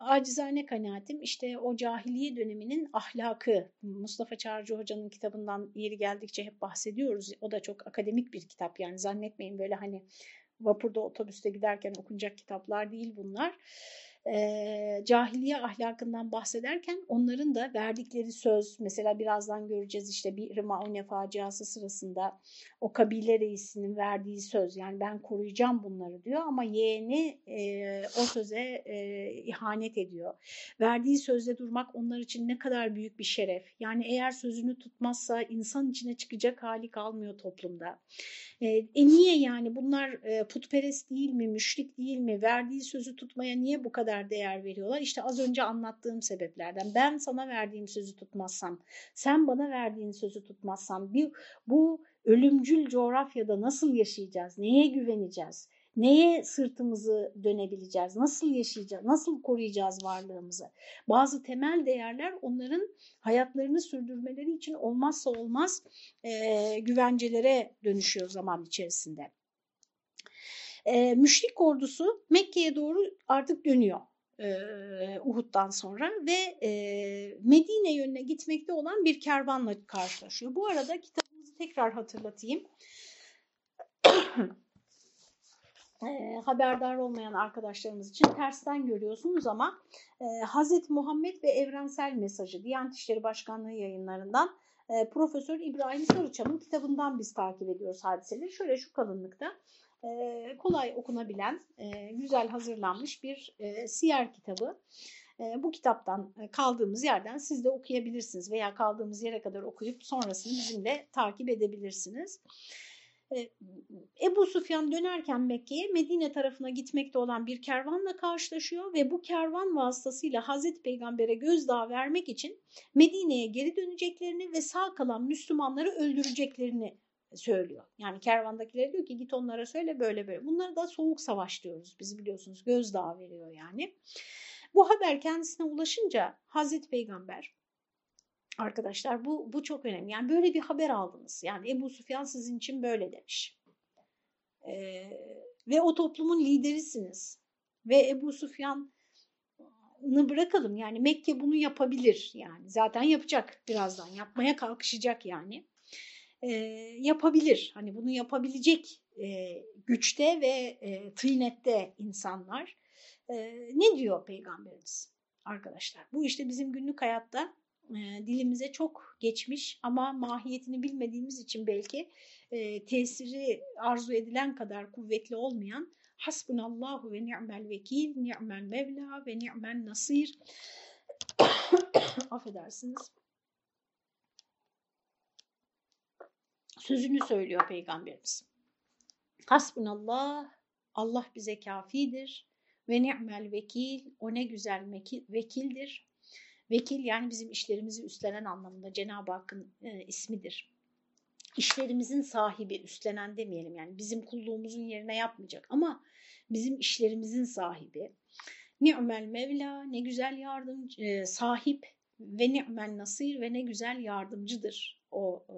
acizane kanaatim işte o cahiliye döneminin ahlakı Mustafa Çağrıcı Hoca'nın kitabından yeri geldikçe hep bahsediyoruz. O da çok akademik bir kitap yani zannetmeyin böyle hani vapurda otobüste giderken okunacak kitaplar değil bunlar e, cahiliye ahlakından bahsederken onların da verdikleri söz mesela birazdan göreceğiz işte bir Maune faciası sırasında o kabile reisinin verdiği söz yani ben koruyacağım bunları diyor ama yeğeni e, o söze e, ihanet ediyor. Verdiği sözde durmak onlar için ne kadar büyük bir şeref. Yani eğer sözünü tutmazsa insan içine çıkacak hali kalmıyor toplumda. E, e niye yani bunlar e, putperest değil mi, müşrik değil mi, verdiği sözü tutmaya niye bu kadar değer veriyorlar? İşte az önce anlattığım sebeplerden. Ben sana verdiğim sözü tutmazsam, sen bana verdiğin sözü tutmazsan bir, bu ölümcül coğrafyada nasıl yaşayacağız, neye güveneceğiz? Neye sırtımızı dönebileceğiz? Nasıl yaşayacağız? Nasıl koruyacağız varlığımızı? Bazı temel değerler onların hayatlarını sürdürmeleri için olmazsa olmaz e, güvencelere dönüşüyor zaman içerisinde. E, müşrik ordusu Mekke'ye doğru artık dönüyor. Uhud'dan sonra ve e, Medine yönüne gitmekte olan bir kervanla karşılaşıyor. Bu arada kitabımızı tekrar hatırlatayım. e, haberdar olmayan arkadaşlarımız için tersten görüyorsunuz ama e, Hz. Muhammed ve Evrensel Mesajı Diyanet İşleri Başkanlığı yayınlarından e, Profesör İbrahim Sarıçam'ın kitabından biz takip ediyoruz hadiseleri. Şöyle şu kalınlıkta e, kolay okunabilen, e, güzel hazırlanmış bir e, siyer kitabı. E, bu kitaptan e, kaldığımız yerden siz de okuyabilirsiniz veya kaldığımız yere kadar okuyup sonrasını bizimle takip edebilirsiniz. Ee, Ebu Sufyan dönerken Mekke'ye Medine tarafına gitmekte olan bir kervanla karşılaşıyor ve bu kervan vasıtasıyla Hazreti Peygamber'e gözdağı vermek için Medine'ye geri döneceklerini ve sağ kalan Müslümanları öldüreceklerini söylüyor. Yani kervandakiler diyor ki git onlara söyle böyle böyle. Bunlara da soğuk savaş diyoruz biz biliyorsunuz. Gözdağı veriyor yani. Bu haber kendisine ulaşınca Hazreti Peygamber arkadaşlar bu, bu çok önemli. Yani böyle bir haber aldınız. Yani Ebu Süfyan sizin için böyle demiş. Ee, ve o toplumun liderisiniz. Ve Ebu Süfyan bırakalım yani Mekke bunu yapabilir yani zaten yapacak birazdan yapmaya kalkışacak yani e, yapabilir hani bunu yapabilecek e, güçte ve e, tıynette insanlar e, ne diyor peygamberimiz arkadaşlar bu işte bizim günlük hayatta e, dilimize çok geçmiş ama mahiyetini bilmediğimiz için belki e, tesiri arzu edilen kadar kuvvetli olmayan Hasbunallahu ve ni'mel vekil, ni'mel mevla ve ni'mel nasir. Affedersiniz. Sözünü söylüyor Peygamberimiz. Hasbunallah, Allah bize kafidir ve ni'mel vekil, o ne güzel vekildir. Vekil yani bizim işlerimizi üstlenen anlamında Cenab-ı Hakk'ın e, ismidir işlerimizin sahibi, üstlenen demeyelim yani bizim kulluğumuzun yerine yapmayacak ama bizim işlerimizin sahibi. Ni'mel Mevla ne güzel yardımcı, e, sahip ve ni'mel nasir ve ne güzel yardımcıdır o e,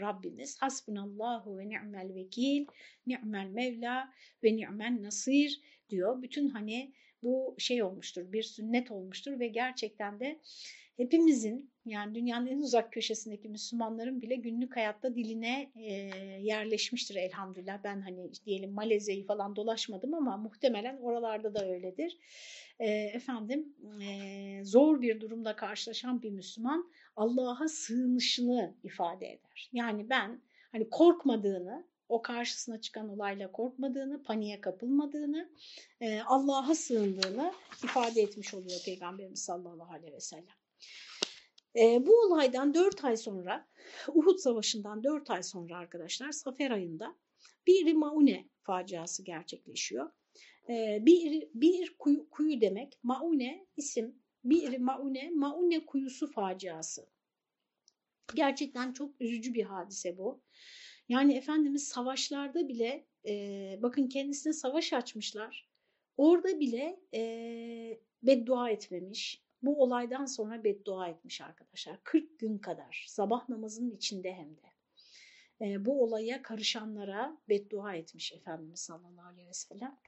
Rabbimiz. Hasbunallahu ve ni'mel vekil, ni'mel Mevla ve ni'mel nasir diyor. Bütün hani bu şey olmuştur, bir sünnet olmuştur ve gerçekten de hepimizin yani dünyanın en uzak köşesindeki Müslümanların bile günlük hayatta diline e, yerleşmiştir elhamdülillah. Ben hani diyelim Malezya'yı falan dolaşmadım ama muhtemelen oralarda da öyledir. E, efendim e, zor bir durumda karşılaşan bir Müslüman Allah'a sığınışını ifade eder. Yani ben hani korkmadığını, o karşısına çıkan olayla korkmadığını, paniğe kapılmadığını, e, Allah'a sığındığını ifade etmiş oluyor Peygamberimiz sallallahu aleyhi ve sellem. E, bu olaydan 4 ay sonra, Uhud Savaşı'ndan 4 ay sonra arkadaşlar Safer ayında bir Maune faciası gerçekleşiyor. E, bir, bir kuyu, kuyu demek, Maune isim, bir Maune, Maune kuyusu faciası. Gerçekten çok üzücü bir hadise bu. Yani Efendimiz savaşlarda bile, e, bakın kendisine savaş açmışlar. Orada bile e, beddua etmemiş, bu olaydan sonra beddua etmiş arkadaşlar. 40 gün kadar sabah namazının içinde hem de. E, bu olaya karışanlara beddua etmiş Efendimiz sallallahu aleyhi ve sellem.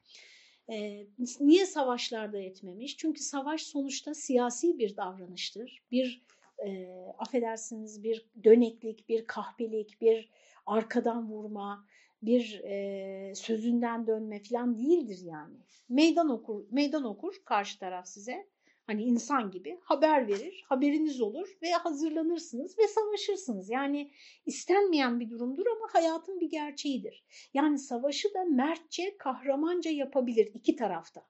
E, niye savaşlarda etmemiş? Çünkü savaş sonuçta siyasi bir davranıştır. Bir e, affedersiniz bir döneklik, bir kahpelik, bir arkadan vurma, bir e, sözünden dönme falan değildir yani. Meydan okur, meydan okur karşı taraf size Hani insan gibi haber verir, haberiniz olur ve hazırlanırsınız ve savaşırsınız. Yani istenmeyen bir durumdur ama hayatın bir gerçeğidir. Yani savaşı da mertçe, kahramanca yapabilir iki tarafta.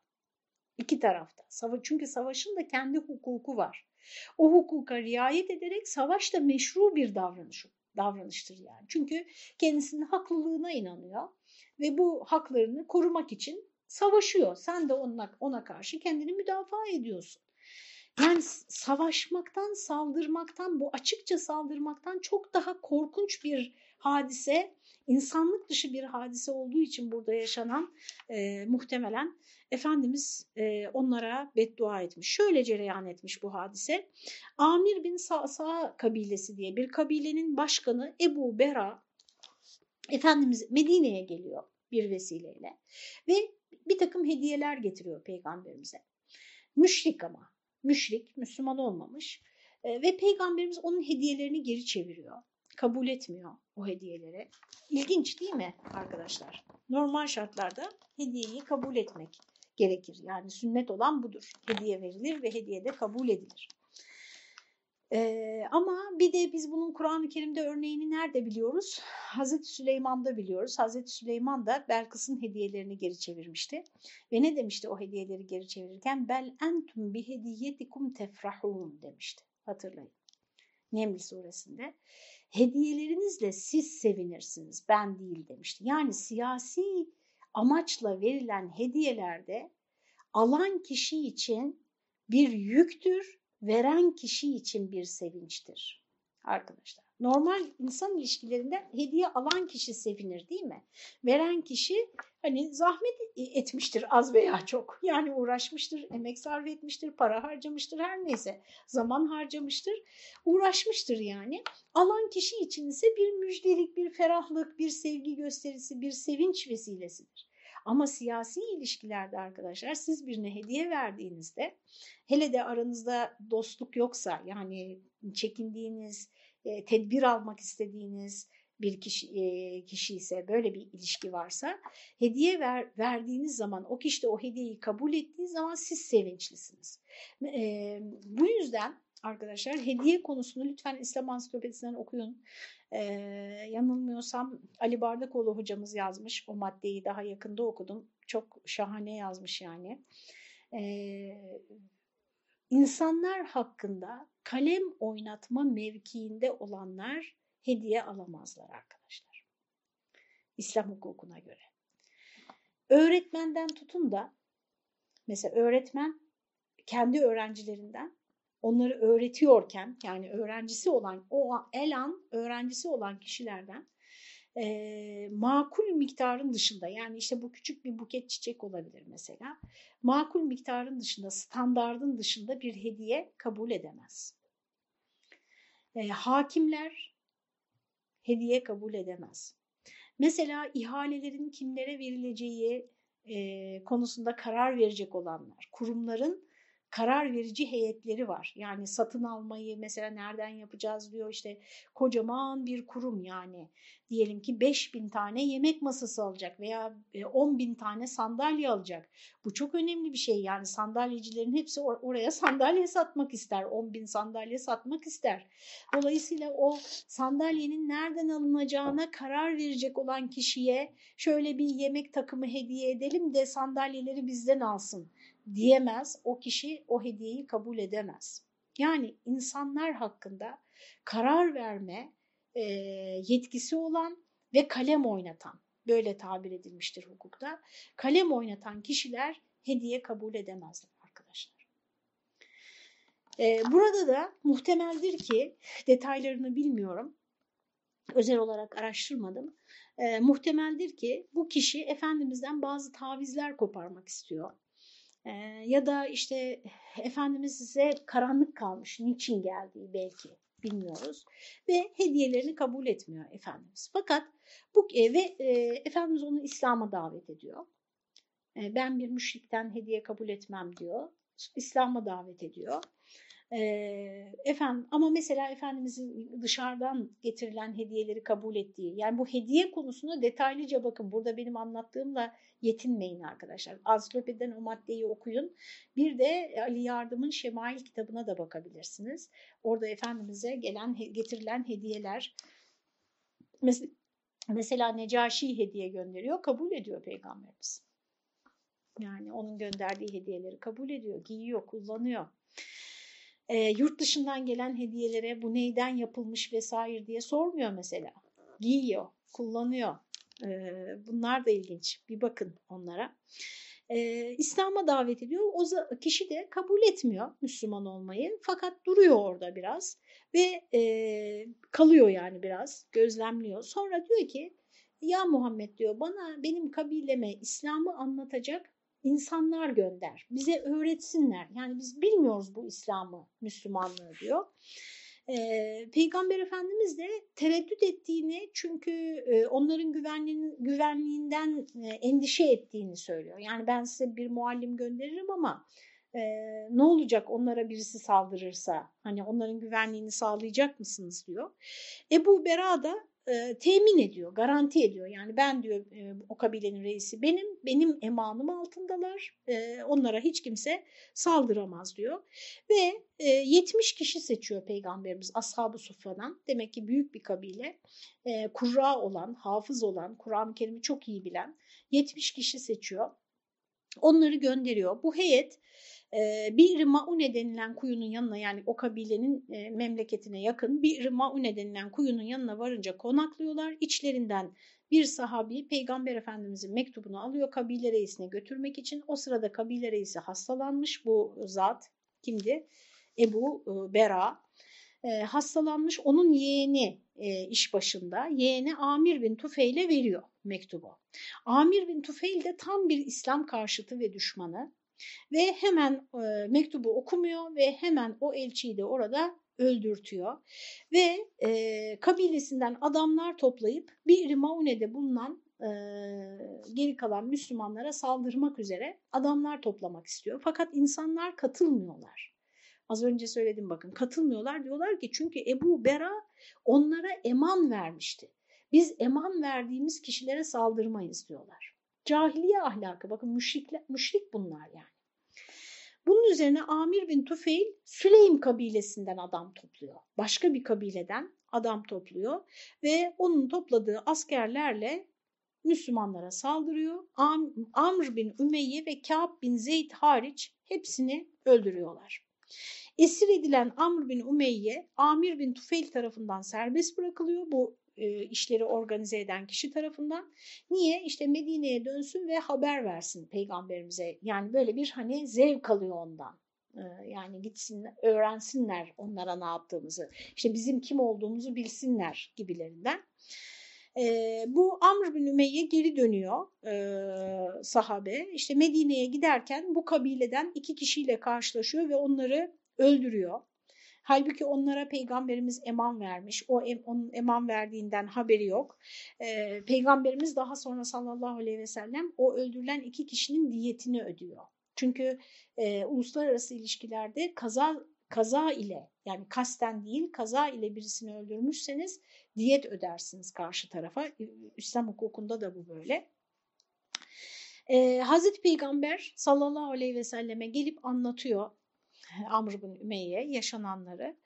İki tarafta. Çünkü savaşın da kendi hukuku var. O hukuka riayet ederek savaş da meşru bir davranış, davranıştır yani. Çünkü kendisinin haklılığına inanıyor ve bu haklarını korumak için savaşıyor. Sen de ona, ona karşı kendini müdafaa ediyorsun. Yani savaşmaktan, saldırmaktan, bu açıkça saldırmaktan çok daha korkunç bir hadise, insanlık dışı bir hadise olduğu için burada yaşanan e, muhtemelen Efendimiz e, onlara beddua etmiş. Şöyle cereyan etmiş bu hadise. Amir bin Sa'sa kabilesi diye bir kabilenin başkanı Ebu Bera Efendimiz Medine'ye geliyor bir vesileyle ve bir takım hediyeler getiriyor peygamberimize. Müşrik ama müşrik, Müslüman olmamış e, ve peygamberimiz onun hediyelerini geri çeviriyor. Kabul etmiyor o hediyeleri. İlginç değil mi arkadaşlar? Normal şartlarda hediyeyi kabul etmek gerekir. Yani sünnet olan budur. Hediye verilir ve hediye de kabul edilir. Ee, ama bir de biz bunun Kur'an-ı Kerim'de örneğini nerede biliyoruz? Hazreti Süleyman'da biliyoruz. Hazreti Süleyman da Belkıs'ın hediyelerini geri çevirmişti. Ve ne demişti o hediyeleri geri çevirirken? Bel entum bi hediyetikum tefrahun demişti. Hatırlayın. Neml suresinde. Hediyelerinizle siz sevinirsiniz, ben değil demişti. Yani siyasi amaçla verilen hediyelerde alan kişi için bir yüktür veren kişi için bir sevinçtir arkadaşlar. Normal insan ilişkilerinde hediye alan kişi sevinir değil mi? Veren kişi hani zahmet etmiştir az veya çok. Yani uğraşmıştır, emek sarf etmiştir, para harcamıştır her neyse. Zaman harcamıştır, uğraşmıştır yani. Alan kişi için ise bir müjdelik, bir ferahlık, bir sevgi gösterisi, bir sevinç vesilesidir. Ama siyasi ilişkilerde arkadaşlar siz birine hediye verdiğinizde hele de aranızda dostluk yoksa yani çekindiğiniz, e, tedbir almak istediğiniz bir kişi, e, kişi ise böyle bir ilişki varsa hediye ver, verdiğiniz zaman o kişi de o hediyeyi kabul ettiği zaman siz sevinçlisiniz. E, bu yüzden arkadaşlar hediye konusunu lütfen İslam Ansiklopedisinden okuyun. Ee, yanılmıyorsam Ali Bardakoğlu hocamız yazmış. O maddeyi daha yakında okudum. Çok şahane yazmış yani. Ee, insanlar hakkında kalem oynatma mevkiinde olanlar hediye alamazlar arkadaşlar. İslam hukukuna göre. Öğretmenden tutun da mesela öğretmen kendi öğrencilerinden onları öğretiyorken yani öğrencisi olan o elan öğrencisi olan kişilerden e, makul miktarın dışında yani işte bu küçük bir buket çiçek olabilir mesela makul miktarın dışında standardın dışında bir hediye kabul edemez. E, hakimler hediye kabul edemez. Mesela ihalelerin kimlere verileceği e, konusunda karar verecek olanlar, kurumların karar verici heyetleri var. Yani satın almayı mesela nereden yapacağız diyor işte kocaman bir kurum yani. Diyelim ki 5 bin tane yemek masası alacak veya 10 e, bin tane sandalye alacak. Bu çok önemli bir şey yani sandalyecilerin hepsi or oraya sandalye satmak ister. 10 bin sandalye satmak ister. Dolayısıyla o sandalyenin nereden alınacağına karar verecek olan kişiye şöyle bir yemek takımı hediye edelim de sandalyeleri bizden alsın diyemez, o kişi o hediyeyi kabul edemez. Yani insanlar hakkında karar verme e, yetkisi olan ve kalem oynatan, böyle tabir edilmiştir hukukta, kalem oynatan kişiler hediye kabul edemezler arkadaşlar. E, burada da muhtemeldir ki, detaylarını bilmiyorum, özel olarak araştırmadım, e, muhtemeldir ki bu kişi Efendimiz'den bazı tavizler koparmak istiyor ya da işte Efendimiz size karanlık kalmış, niçin geldiği belki bilmiyoruz ve hediyelerini kabul etmiyor Efendimiz. Fakat bu ve e, Efendimiz onu İslam'a davet ediyor. E, ben bir müşrikten hediye kabul etmem diyor. İslam'a davet ediyor. E, efendim ama mesela Efendimizin dışarıdan getirilen hediyeleri kabul ettiği yani bu hediye konusuna detaylıca bakın burada benim anlattığımla yetinmeyin arkadaşlar. Ansiklopediden o maddeyi okuyun. Bir de Ali Yardım'ın Şemail kitabına da bakabilirsiniz. Orada Efendimiz'e gelen getirilen hediyeler mesela Necaşi hediye gönderiyor kabul ediyor Peygamberimiz. Yani onun gönderdiği hediyeleri kabul ediyor, giyiyor, kullanıyor e, yurt dışından gelen hediyelere bu neyden yapılmış vesaire diye sormuyor mesela. Giyiyor, kullanıyor. E, bunlar da ilginç. Bir bakın onlara. E, İslam'a davet ediyor. O kişi de kabul etmiyor Müslüman olmayı. Fakat duruyor orada biraz ve e, kalıyor yani biraz gözlemliyor. Sonra diyor ki ya Muhammed diyor bana benim kabileme İslam'ı anlatacak insanlar gönder, bize öğretsinler. Yani biz bilmiyoruz bu İslam'ı, Müslümanlığı diyor. Ee, Peygamber Efendimiz de tereddüt ettiğini çünkü e, onların güvenliğin, güvenliğinden e, endişe ettiğini söylüyor. Yani ben size bir muallim gönderirim ama e, ne olacak onlara birisi saldırırsa hani onların güvenliğini sağlayacak mısınız diyor. Ebu Bera da e, temin ediyor, garanti ediyor. Yani ben diyor e, o kabilenin reisi benim, benim emanım altındalar. E, onlara hiç kimse saldıramaz diyor. Ve e, 70 kişi seçiyor peygamberimiz Ashab-ı Suffa'dan. Demek ki büyük bir kabile. E, kurra olan, hafız olan, Kur'an-ı Kerim'i çok iyi bilen 70 kişi seçiyor. Onları gönderiyor. Bu heyet bir Maune denilen kuyunun yanına yani o kabilenin e, memleketine yakın bir Maune denilen kuyunun yanına varınca konaklıyorlar. İçlerinden bir sahabi Peygamber Efendimizin mektubunu alıyor kabile reisine götürmek için. O sırada kabile reisi hastalanmış bu zat kimdi? Ebu Bera. e, hastalanmış onun yeğeni e, iş başında. Yeğeni Amir bin Tufeil'e veriyor mektubu. Amir bin Tufeil de tam bir İslam karşıtı ve düşmanı ve hemen e, mektubu okumuyor ve hemen o elçiyi de orada öldürtüyor ve e, kabilesinden adamlar toplayıp bir Maune'de bulunan e, geri kalan Müslümanlara saldırmak üzere adamlar toplamak istiyor. Fakat insanlar katılmıyorlar. Az önce söyledim bakın katılmıyorlar diyorlar ki çünkü Ebu Bera onlara eman vermişti. Biz eman verdiğimiz kişilere saldırmayız diyorlar. Cahiliye ahlakı bakın müşrik, müşrik bunlar yani. Bunun üzerine Amir bin Tufeil Süleym kabilesinden adam topluyor. Başka bir kabileden adam topluyor ve onun topladığı askerlerle Müslümanlara saldırıyor. Am Amr bin Ümeyye ve Kâb bin Zeyd hariç hepsini öldürüyorlar. Esir edilen Amr bin Ümeyye, Amir bin Tufeil tarafından serbest bırakılıyor. Bu e, işleri organize eden kişi tarafından. Niye? İşte Medine'ye dönsün ve haber versin peygamberimize. Yani böyle bir hani zevk alıyor ondan. E, yani gitsin öğrensinler onlara ne yaptığımızı. İşte bizim kim olduğumuzu bilsinler gibilerinden. E, bu Amr bin Ümeyye geri dönüyor e, sahabe. İşte Medine'ye giderken bu kabileden iki kişiyle karşılaşıyor ve onları öldürüyor. Halbuki onlara peygamberimiz eman vermiş. O onun eman verdiğinden haberi yok. Ee, peygamberimiz daha sonra sallallahu aleyhi ve sellem o öldürülen iki kişinin diyetini ödüyor. Çünkü e, uluslararası ilişkilerde kaza kaza ile yani kasten değil kaza ile birisini öldürmüşseniz diyet ödersiniz karşı tarafa. İslam hukukunda da bu böyle. Ee, Hazreti Peygamber sallallahu aleyhi ve selleme gelip anlatıyor Amr bin Ümeyye yaşananları.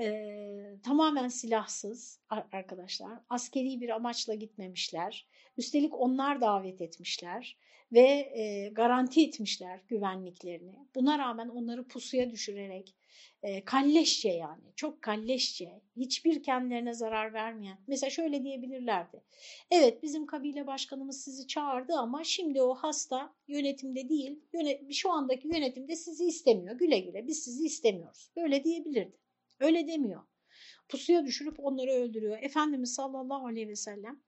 Ee, tamamen silahsız arkadaşlar. Askeri bir amaçla gitmemişler. Üstelik onlar davet etmişler ve e, garanti etmişler güvenliklerini. Buna rağmen onları pusuya düşürerek e, kalleşçe yani çok kalleşçe hiçbir kendilerine zarar vermeyen mesela şöyle diyebilirlerdi. Evet bizim kabile başkanımız sizi çağırdı ama şimdi o hasta yönetimde değil yönet şu andaki yönetimde sizi istemiyor. Güle güle biz sizi istemiyoruz. Böyle diyebilirdi. Öyle demiyor. Pusuya düşürüp onları öldürüyor. Efendimiz sallallahu aleyhi ve sellem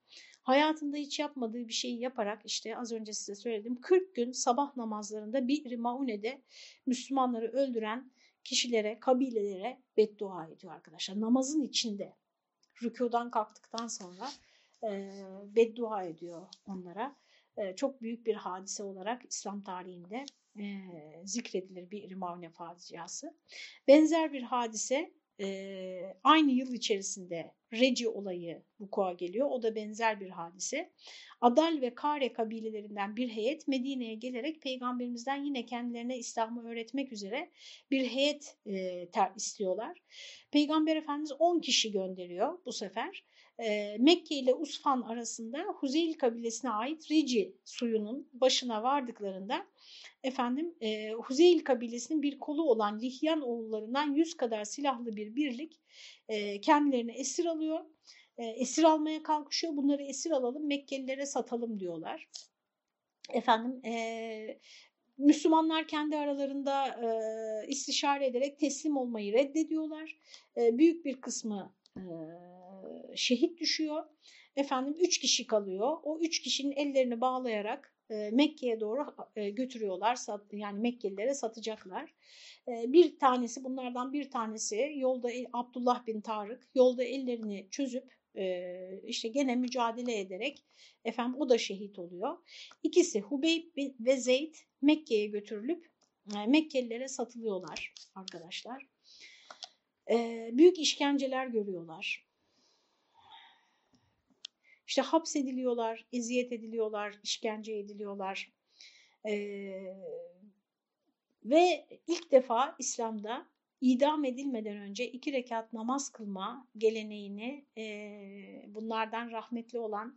hayatında hiç yapmadığı bir şeyi yaparak işte az önce size söyledim 40 gün sabah namazlarında bir Maune'de Müslümanları öldüren kişilere, kabilelere beddua ediyor arkadaşlar. Namazın içinde rükudan kalktıktan sonra e, beddua ediyor onlara. E, çok büyük bir hadise olarak İslam tarihinde e, zikredilir bir Rimavne faciası. Benzer bir hadise e, aynı yıl içerisinde Reci olayı vuku'a geliyor. O da benzer bir hadise. Adal ve Kare kabilelerinden bir heyet Medine'ye gelerek peygamberimizden yine kendilerine İslam'ı öğretmek üzere bir heyet e, ter, istiyorlar. Peygamber Efendimiz 10 kişi gönderiyor bu sefer. E, Mekke ile Usfan arasında Huzeyl kabilesine ait Reci suyunun başına vardıklarında efendim e, Huzeyl kabilesinin bir kolu olan Lihyan oğullarından 100 kadar silahlı bir birlik e, kendilerini esir alıyor. E, esir almaya kalkışıyor. Bunları esir alalım Mekkelilere satalım diyorlar. Efendim e, Müslümanlar kendi aralarında e, istişare ederek teslim olmayı reddediyorlar. E, büyük bir kısmı e, şehit düşüyor. Efendim üç kişi kalıyor. O üç kişinin ellerini bağlayarak e, Mekke'ye doğru e, götürüyorlar. Yani Mekkelilere satacaklar. E, bir tanesi bunlardan bir tanesi yolda Abdullah bin Tarık yolda ellerini çözüp işte gene mücadele ederek efendim o da şehit oluyor. İkisi Hubeyb ve Zeyd Mekke'ye götürülüp Mekkelilere satılıyorlar arkadaşlar. Büyük işkenceler görüyorlar. İşte hapsediliyorlar, eziyet ediliyorlar, işkence ediliyorlar. Ee, ve ilk defa İslam'da idam edilmeden önce iki rekat namaz kılma geleneğini e, bunlardan rahmetli olan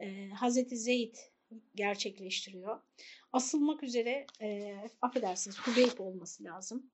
e, Hazreti Zeyd gerçekleştiriyor. Asılmak üzere, e, affedersiniz Hubeyb olması lazım.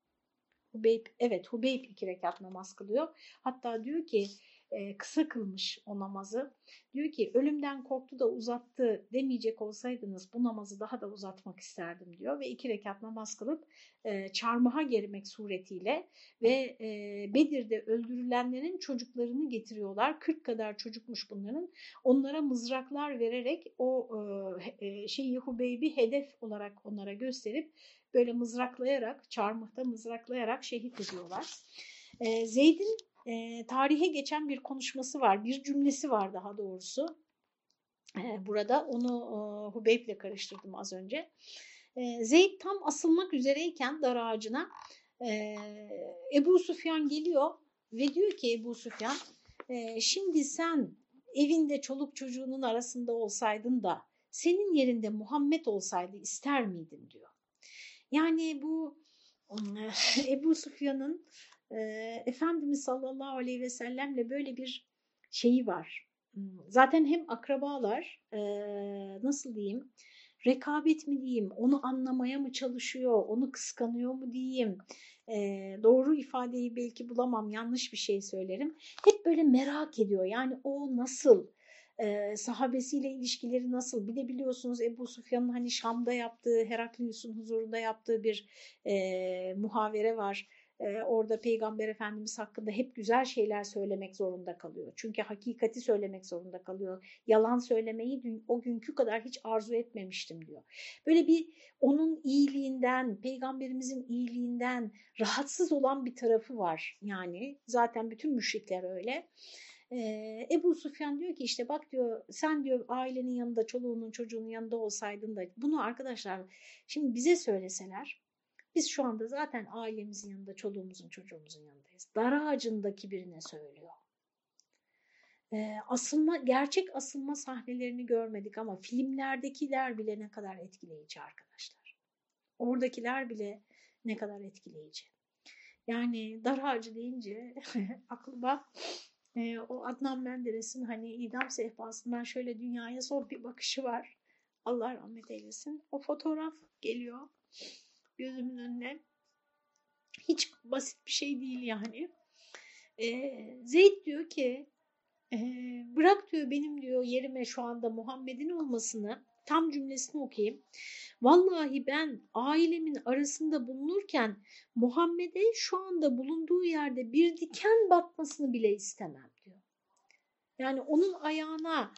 Hubeyb, evet Hubeyb iki rekat namaz kılıyor. Hatta diyor ki e, kısa kılmış o namazı. Diyor ki ölümden korktu da uzattı demeyecek olsaydınız bu namazı daha da uzatmak isterdim diyor. Ve iki rekat namaz kılıp e, çarmıha germek suretiyle ve e, Bedir'de öldürülenlerin çocuklarını getiriyorlar. 40 kadar çocukmuş bunların. Onlara mızraklar vererek o e, e, şeyi Hubeybi hedef olarak onlara gösterip böyle mızraklayarak, çarmıhta mızraklayarak şehit ediyorlar. Zeyd'in e, tarihe geçen bir konuşması var, bir cümlesi var daha doğrusu. E, burada onu e, Hubeyb'le karıştırdım az önce. E, Zeyd tam asılmak üzereyken dar ağacına e, Ebu Süfyan geliyor ve diyor ki Ebu Süfyan e, şimdi sen evinde çoluk çocuğunun arasında olsaydın da senin yerinde Muhammed olsaydı ister miydin diyor. Yani bu Ebu Sufyan'ın Efendimiz sallallahu aleyhi ve sellemle böyle bir şeyi var. Zaten hem akrabalar e, nasıl diyeyim rekabet mi diyeyim onu anlamaya mı çalışıyor onu kıskanıyor mu diyeyim e, doğru ifadeyi belki bulamam yanlış bir şey söylerim. Hep böyle merak ediyor yani o nasıl e, sahabesiyle ilişkileri nasıl? Bir de biliyorsunuz Ebu Sufyan'ın hani Şam'da yaptığı, Heraklius'un huzurunda yaptığı bir e, muhavere var. E, orada Peygamber Efendimiz hakkında hep güzel şeyler söylemek zorunda kalıyor. Çünkü hakikati söylemek zorunda kalıyor. Yalan söylemeyi o günkü kadar hiç arzu etmemiştim diyor. Böyle bir onun iyiliğinden, peygamberimizin iyiliğinden rahatsız olan bir tarafı var. Yani zaten bütün müşrikler öyle. Ee, Ebu Sufyan diyor ki işte bak diyor sen diyor ailenin yanında çoluğunun çocuğunun yanında olsaydın da bunu arkadaşlar şimdi bize söyleseler biz şu anda zaten ailemizin yanında çoluğumuzun çocuğumuzun yanındayız. Dar ağacındaki birine söylüyor. Ee, asılma, gerçek asılma sahnelerini görmedik ama filmlerdekiler bile ne kadar etkileyici arkadaşlar. Oradakiler bile ne kadar etkileyici. Yani dar ağacı deyince aklıma e, o Adnan Menderes'in hani idam sehpasından şöyle dünyaya son bir bakışı var. Allah rahmet eylesin. O fotoğraf geliyor gözümün önüne. Hiç basit bir şey değil yani. E, Zeyd diyor ki e, bırak diyor benim diyor yerime şu anda Muhammed'in olmasını tam cümlesini okuyayım. Vallahi ben ailemin arasında bulunurken Muhammed'e şu anda bulunduğu yerde bir diken batmasını bile istemem diyor. Yani onun ayağına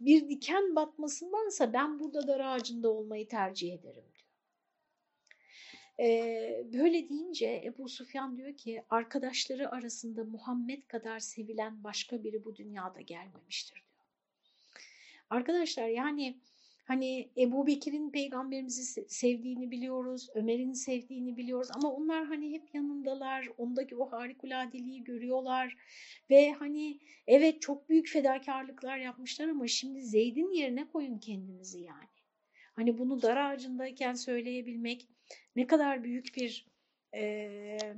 bir diken batmasındansa ben burada dar ağacında olmayı tercih ederim. Böyle deyince Ebu Sufyan diyor ki arkadaşları arasında Muhammed kadar sevilen başka biri bu dünyada gelmemiştir diyor. Arkadaşlar yani Hani Ebu Bekir'in peygamberimizi sevdiğini biliyoruz, Ömer'in sevdiğini biliyoruz ama onlar hani hep yanındalar, ondaki o harikuladeliği görüyorlar ve hani evet çok büyük fedakarlıklar yapmışlar ama şimdi Zeyd'in yerine koyun kendinizi yani. Hani bunu dar ağacındayken söyleyebilmek ne kadar büyük bir e,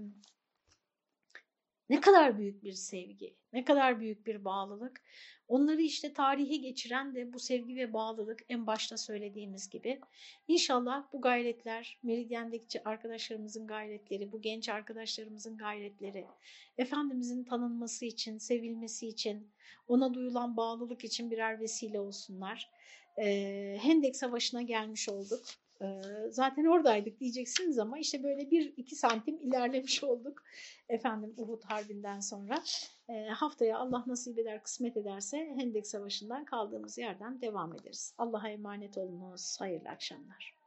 ne kadar büyük bir sevgi, ne kadar büyük bir bağlılık. Onları işte tarihe geçiren de bu sevgi ve bağlılık en başta söylediğimiz gibi. İnşallah bu gayretler, Meridyendeki arkadaşlarımızın gayretleri, bu genç arkadaşlarımızın gayretleri, Efendimizin tanınması için, sevilmesi için, ona duyulan bağlılık için birer vesile olsunlar. Hendek Savaşı'na gelmiş olduk. Zaten oradaydık diyeceksiniz ama işte böyle bir iki santim ilerlemiş olduk efendim Uhud Harbi'nden sonra. Haftaya Allah nasip eder, kısmet ederse Hendek Savaşı'ndan kaldığımız yerden devam ederiz. Allah'a emanet olunuz. Hayırlı akşamlar.